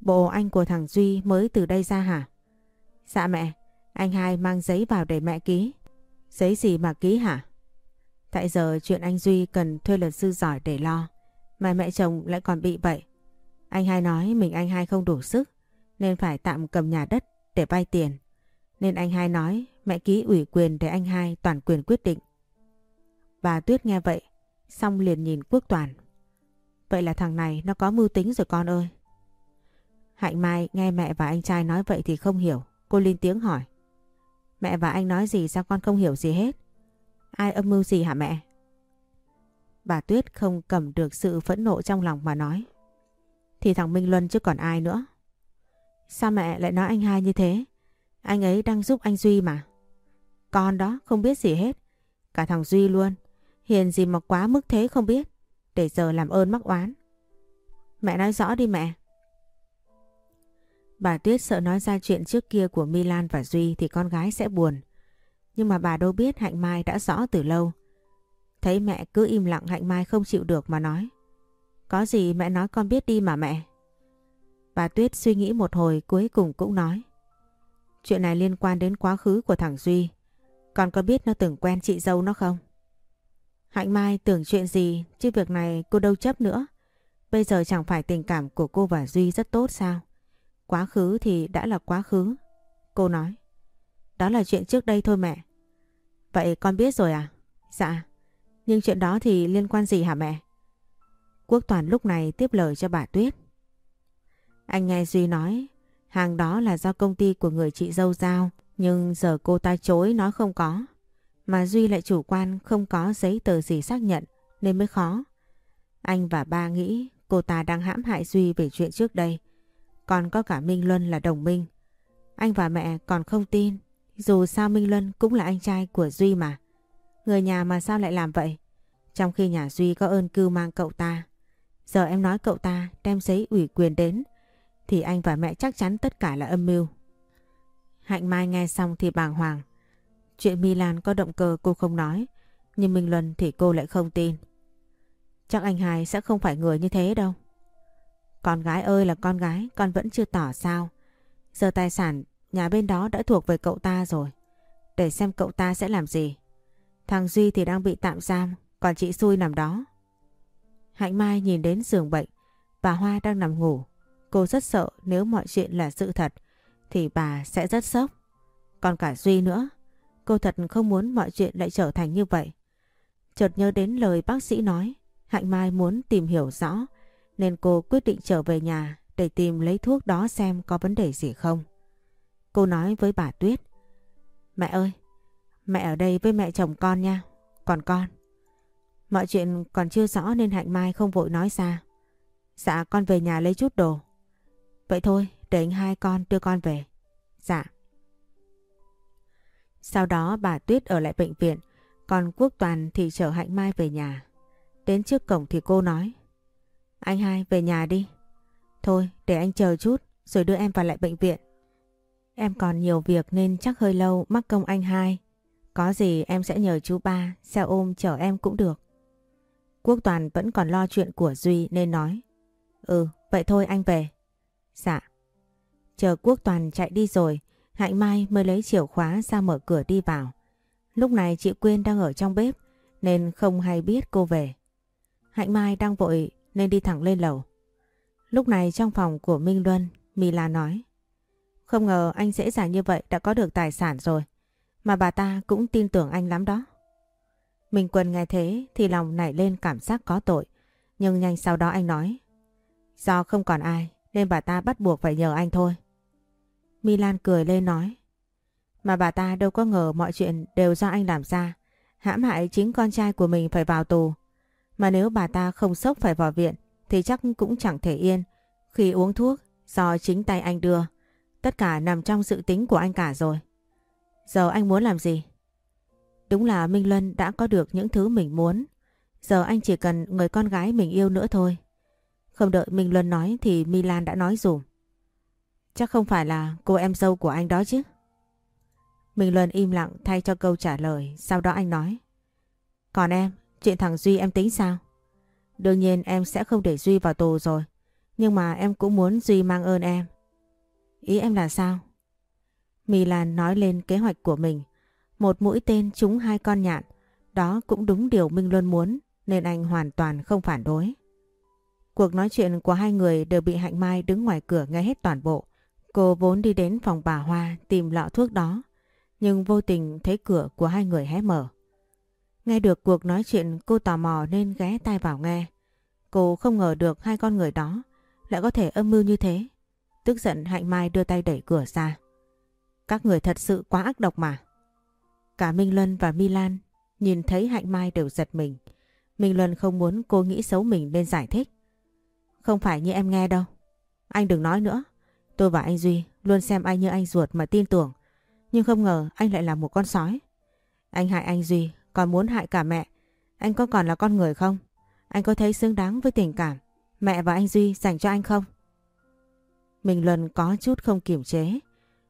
Bộ anh của thằng Duy mới từ đây ra hả? Dạ mẹ, anh hai mang giấy vào để mẹ ký. Giấy gì mà ký hả? Tại giờ chuyện anh Duy cần thuê luật sư giỏi để lo. Mà mẹ chồng lại còn bị vậy. Anh hai nói mình anh hai không đủ sức nên phải tạm cầm nhà đất để vay tiền. Nên anh hai nói mẹ ký ủy quyền để anh hai toàn quyền quyết định. Bà Tuyết nghe vậy, xong liền nhìn Quốc Toàn. Vậy là thằng này nó có mưu tính rồi con ơi. Hạnh Mai nghe mẹ và anh trai nói vậy thì không hiểu. Cô lên tiếng hỏi. Mẹ và anh nói gì sao con không hiểu gì hết? Ai âm mưu gì hả mẹ? Bà Tuyết không cầm được sự phẫn nộ trong lòng mà nói. Thì thằng Minh Luân chứ còn ai nữa. Sao mẹ lại nói anh hai như thế? Anh ấy đang giúp anh Duy mà. Con đó, không biết gì hết. Cả thằng Duy luôn. Hiền gì mà quá mức thế không biết. Để giờ làm ơn mắc oán. Mẹ nói rõ đi mẹ. Bà Tuyết sợ nói ra chuyện trước kia của Milan và Duy thì con gái sẽ buồn. Nhưng mà bà đâu biết Hạnh Mai đã rõ từ lâu. Thấy mẹ cứ im lặng Hạnh Mai không chịu được mà nói. Có gì mẹ nói con biết đi mà mẹ. Bà Tuyết suy nghĩ một hồi cuối cùng cũng nói. Chuyện này liên quan đến quá khứ của thằng Duy. Con có biết nó từng quen chị dâu nó không? Hạnh Mai tưởng chuyện gì, chứ việc này cô đâu chấp nữa. Bây giờ chẳng phải tình cảm của cô và Duy rất tốt sao? Quá khứ thì đã là quá khứ. Cô nói. Đó là chuyện trước đây thôi mẹ. Vậy con biết rồi à? Dạ. Nhưng chuyện đó thì liên quan gì hả mẹ? Quốc Toàn lúc này tiếp lời cho bà Tuyết. Anh nghe Duy nói, hàng đó là do công ty của người chị dâu giao, nhưng giờ cô ta chối nói không có. Mà Duy lại chủ quan, không có giấy tờ gì xác nhận, nên mới khó. Anh và ba nghĩ cô ta đang hãm hại Duy về chuyện trước đây. Còn có cả Minh Luân là đồng minh. Anh và mẹ còn không tin. Dù sao Minh Luân cũng là anh trai của Duy mà. Người nhà mà sao lại làm vậy? Trong khi nhà Duy có ơn cưu mang cậu ta. Giờ em nói cậu ta đem giấy ủy quyền đến thì anh và mẹ chắc chắn tất cả là âm mưu. Hạnh Mai nghe xong thì bàng hoàng. Chuyện Milan có động cơ cô không nói, nhưng Minh Luân thì cô lại không tin. Chắc anh hai sẽ không phải người như thế đâu. Con gái ơi là con gái, con vẫn chưa tỏ sao. Giờ tài sản nhà bên đó đã thuộc về cậu ta rồi. Để xem cậu ta sẽ làm gì. Thằng Duy thì đang bị tạm giam, còn chị xui nằm đó. Hạnh Mai nhìn đến giường bệnh, bà Hoa đang nằm ngủ. Cô rất sợ nếu mọi chuyện là sự thật thì bà sẽ rất sốc. Còn cả Duy nữa, cô thật không muốn mọi chuyện lại trở thành như vậy. Chợt nhớ đến lời bác sĩ nói, Hạnh Mai muốn tìm hiểu rõ nên cô quyết định trở về nhà để tìm lấy thuốc đó xem có vấn đề gì không. Cô nói với bà Tuyết, Mẹ ơi, mẹ ở đây với mẹ chồng con nha, còn con. Mọi chuyện còn chưa rõ nên Hạnh Mai không vội nói ra. Dạ con về nhà lấy chút đồ. Vậy thôi, để anh hai con đưa con về. Dạ. Sau đó bà Tuyết ở lại bệnh viện, còn Quốc Toàn thì chở Hạnh Mai về nhà. Đến trước cổng thì cô nói. Anh hai về nhà đi. Thôi để anh chờ chút rồi đưa em vào lại bệnh viện. Em còn nhiều việc nên chắc hơi lâu mắc công anh hai. Có gì em sẽ nhờ chú ba xe ôm chở em cũng được. Quốc Toàn vẫn còn lo chuyện của Duy nên nói. Ừ, vậy thôi anh về. Dạ. Chờ Quốc Toàn chạy đi rồi, Hạnh Mai mới lấy chìa khóa ra mở cửa đi vào. Lúc này chị Quyên đang ở trong bếp nên không hay biết cô về. Hạnh Mai đang vội nên đi thẳng lên lầu. Lúc này trong phòng của Minh Luân, Mila nói. Không ngờ anh dễ dàng như vậy đã có được tài sản rồi. Mà bà ta cũng tin tưởng anh lắm đó. Minh Quân nghe thế thì lòng nảy lên cảm giác có tội. Nhưng nhanh sau đó anh nói. Do không còn ai nên bà ta bắt buộc phải nhờ anh thôi. Milan cười lên nói. Mà bà ta đâu có ngờ mọi chuyện đều do anh làm ra. Hãm hại chính con trai của mình phải vào tù. Mà nếu bà ta không sốc phải vào viện thì chắc cũng chẳng thể yên. Khi uống thuốc, do chính tay anh đưa. Tất cả nằm trong sự tính của anh cả rồi. Giờ anh muốn làm gì? Đúng là Minh Luân đã có được những thứ mình muốn. Giờ anh chỉ cần người con gái mình yêu nữa thôi. Không đợi Minh Luân nói thì Milan đã nói dùm. Chắc không phải là cô em dâu của anh đó chứ? Minh Luân im lặng thay cho câu trả lời, sau đó anh nói. Còn em, chuyện thằng Duy em tính sao? Đương nhiên em sẽ không để Duy vào tù rồi, nhưng mà em cũng muốn Duy mang ơn em. Ý em là sao? Milan nói lên kế hoạch của mình. Một mũi tên trúng hai con nhạn. Đó cũng đúng điều Minh Luân muốn nên anh hoàn toàn không phản đối. Cuộc nói chuyện của hai người đều bị Hạnh Mai đứng ngoài cửa nghe hết toàn bộ. Cô vốn đi đến phòng bà Hoa tìm lọ thuốc đó, nhưng vô tình thấy cửa của hai người hé mở. Nghe được cuộc nói chuyện cô tò mò nên ghé tai vào nghe. Cô không ngờ được hai con người đó lại có thể âm mưu như thế. Tức giận Hạnh Mai đưa tay đẩy cửa ra. Các người thật sự quá ác độc mà. Cả Minh Luân và Milan nhìn thấy Hạnh Mai đều giật mình. Minh Luân không muốn cô nghĩ xấu mình nên giải thích. Không phải như em nghe đâu. Anh đừng nói nữa. Tôi và anh Duy luôn xem anh như anh ruột mà tin tưởng. Nhưng không ngờ anh lại là một con sói. Anh hại anh Duy, còn muốn hại cả mẹ. Anh có còn là con người không? Anh có thấy xứng đáng với tình cảm mẹ và anh Duy dành cho anh không? Mình lần có chút không kiềm chế.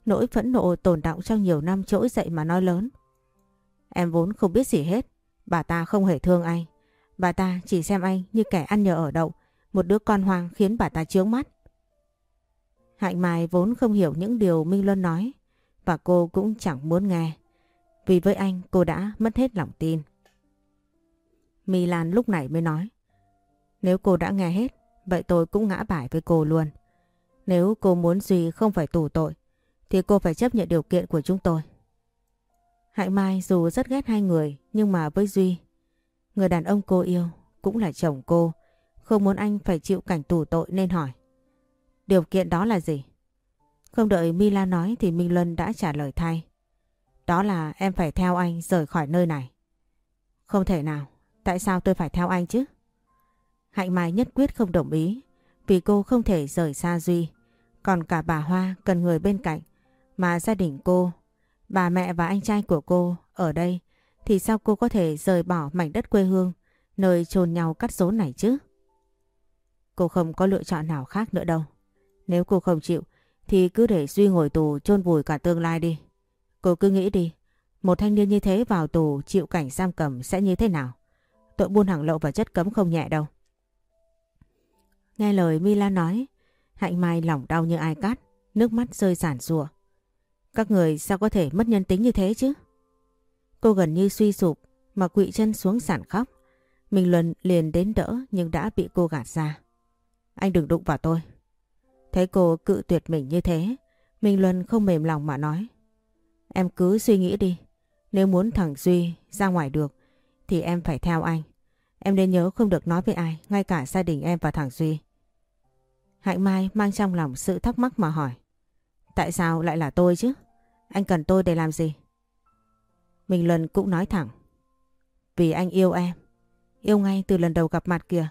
Nỗi phẫn nộ tồn động trong nhiều năm trỗi dậy mà nói lớn. Em vốn không biết gì hết. Bà ta không hề thương anh. Bà ta chỉ xem anh như kẻ ăn nhờ ở đậu. Một đứa con hoang khiến bà ta chướng mắt. Hạnh Mai vốn không hiểu những điều Minh Luân nói. Và cô cũng chẳng muốn nghe. Vì với anh cô đã mất hết lòng tin. My Lan lúc này mới nói. Nếu cô đã nghe hết, vậy tôi cũng ngã bài với cô luôn. Nếu cô muốn Duy không phải tù tội, thì cô phải chấp nhận điều kiện của chúng tôi. Hạnh Mai dù rất ghét hai người, nhưng mà với Duy, người đàn ông cô yêu cũng là chồng cô, không muốn anh phải chịu cảnh tù tội nên hỏi. Điều kiện đó là gì? Không đợi Mila nói thì Minh Luân đã trả lời thay. Đó là em phải theo anh rời khỏi nơi này. Không thể nào, tại sao tôi phải theo anh chứ? Hạnh Mai nhất quyết không đồng ý vì cô không thể rời xa Duy. Còn cả bà Hoa cần người bên cạnh mà gia đình cô, bà mẹ và anh trai của cô ở đây thì sao cô có thể rời bỏ mảnh đất quê hương nơi chôn nhau cắt rốn này chứ? Cô không có lựa chọn nào khác nữa đâu. Nếu cô không chịu thì cứ để Duy ngồi tù chôn vùi cả tương lai đi. Cô cứ nghĩ đi, một thanh niên như thế vào tù chịu cảnh giam cầm sẽ như thế nào? Tội buôn hàng lậu và chất cấm không nhẹ đâu. Nghe lời Mila nói, Hạnh Mai lòng đau như ai cắt, nước mắt rơi giản rùa. Các người sao có thể mất nhân tính như thế chứ? Cô gần như suy sụp mà quỵ chân xuống sàn khóc. Minh Luân liền đến đỡ nhưng đã bị cô gạt ra. Anh đừng đụng vào tôi. Thấy cô cự tuyệt mình như thế, Minh Luân không mềm lòng mà nói. Em cứ suy nghĩ đi. Nếu muốn thằng Duy ra ngoài được thì em phải theo anh. Em nên nhớ không được nói với ai, ngay cả gia đình em và thằng Duy. Hạnh Mai mang trong lòng sự thắc mắc mà hỏi. Tại sao lại là tôi chứ? Anh cần tôi để làm gì? Mình lần cũng nói thẳng. Vì anh yêu em. Yêu ngay từ lần đầu gặp mặt kìa.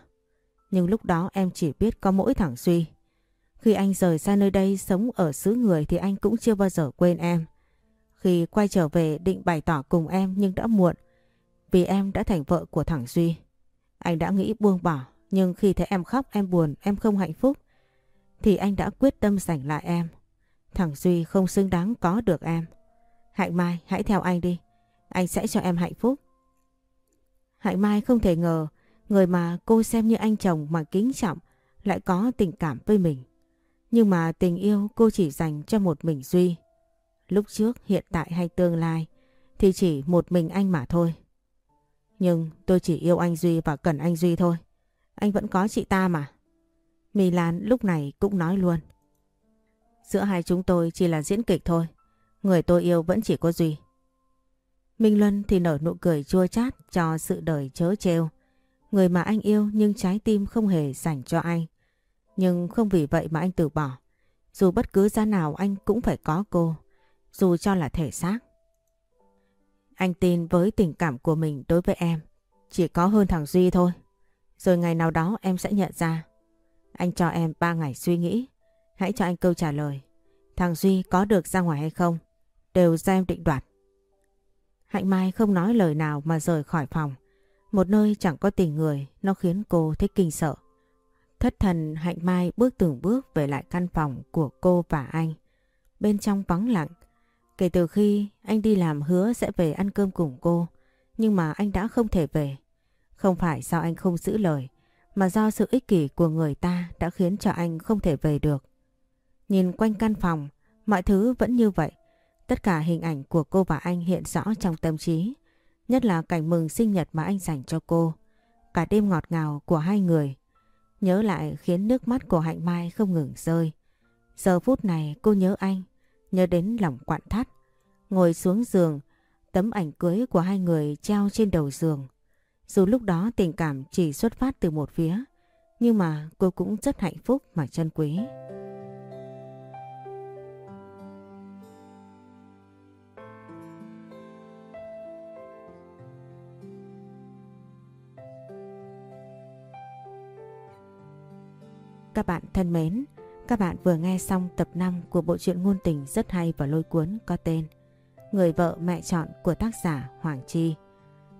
Nhưng lúc đó em chỉ biết có mỗi thằng Duy. Khi anh rời xa nơi đây sống ở xứ người thì anh cũng chưa bao giờ quên em. Khi quay trở về định bày tỏ cùng em nhưng đã muộn. Vì em đã thành vợ của thằng Duy. Anh đã nghĩ buông bỏ Nhưng khi thấy em khóc, em buồn, em không hạnh phúc, thì anh đã quyết tâm giành lại em. Thằng Duy không xứng đáng có được em. Hạnh Mai, hãy theo anh đi. Anh sẽ cho em hạnh phúc. Hạnh Mai không thể ngờ người mà cô xem như anh chồng mà kính trọng lại có tình cảm với mình. Nhưng mà tình yêu cô chỉ dành cho một mình Duy. Lúc trước, hiện tại hay tương lai thì chỉ một mình anh mà thôi. Nhưng tôi chỉ yêu anh Duy và cần anh Duy thôi. Anh vẫn có chị ta mà. Mì Lan lúc này cũng nói luôn. Giữa hai chúng tôi chỉ là diễn kịch thôi. Người tôi yêu vẫn chỉ có Duy. Minh Luân thì nở nụ cười chua chát cho sự đời chớ trêu. Người mà anh yêu nhưng trái tim không hề dành cho anh. Nhưng không vì vậy mà anh từ bỏ. Dù bất cứ giá nào anh cũng phải có cô. Dù cho là thể xác. Anh tin với tình cảm của mình đối với em. Chỉ có hơn thằng Duy thôi. Rồi ngày nào đó em sẽ nhận ra. Anh cho em 3 ngày suy nghĩ. Hãy cho anh câu trả lời. Thằng Duy có được ra ngoài hay không? Đều do em định đoạt. Hạnh Mai không nói lời nào mà rời khỏi phòng. Một nơi chẳng có tình người, nó khiến cô thấy kinh sợ. Thất thần Hạnh Mai bước từng bước về lại căn phòng của cô và anh. Bên trong vắng lặng. Kể từ khi anh đi làm hứa sẽ về ăn cơm cùng cô, nhưng mà anh đã không thể về. Không phải do anh không giữ lời, mà do sự ích kỷ của người ta đã khiến cho anh không thể về được. Nhìn quanh căn phòng, mọi thứ vẫn như vậy. Tất cả hình ảnh của cô và anh hiện rõ trong tâm trí. Nhất là cảnh mừng sinh nhật mà anh dành cho cô. Cả đêm ngọt ngào của hai người. Nhớ lại khiến nước mắt của Hạnh Mai không ngừng rơi. Giờ phút này cô nhớ anh, nhớ đến lòng quặn thắt. Ngồi xuống giường, tấm ảnh cưới của hai người treo trên đầu giường. Dù lúc đó tình cảm chỉ xuất phát từ một phía, nhưng mà cô cũng rất hạnh phúc mà trân quý. Các bạn thân mến, các bạn vừa nghe xong tập 5 của bộ truyện ngôn tình rất hay và lôi cuốn có tên Người vợ mẹ chọn của tác giả Hoàng Chi.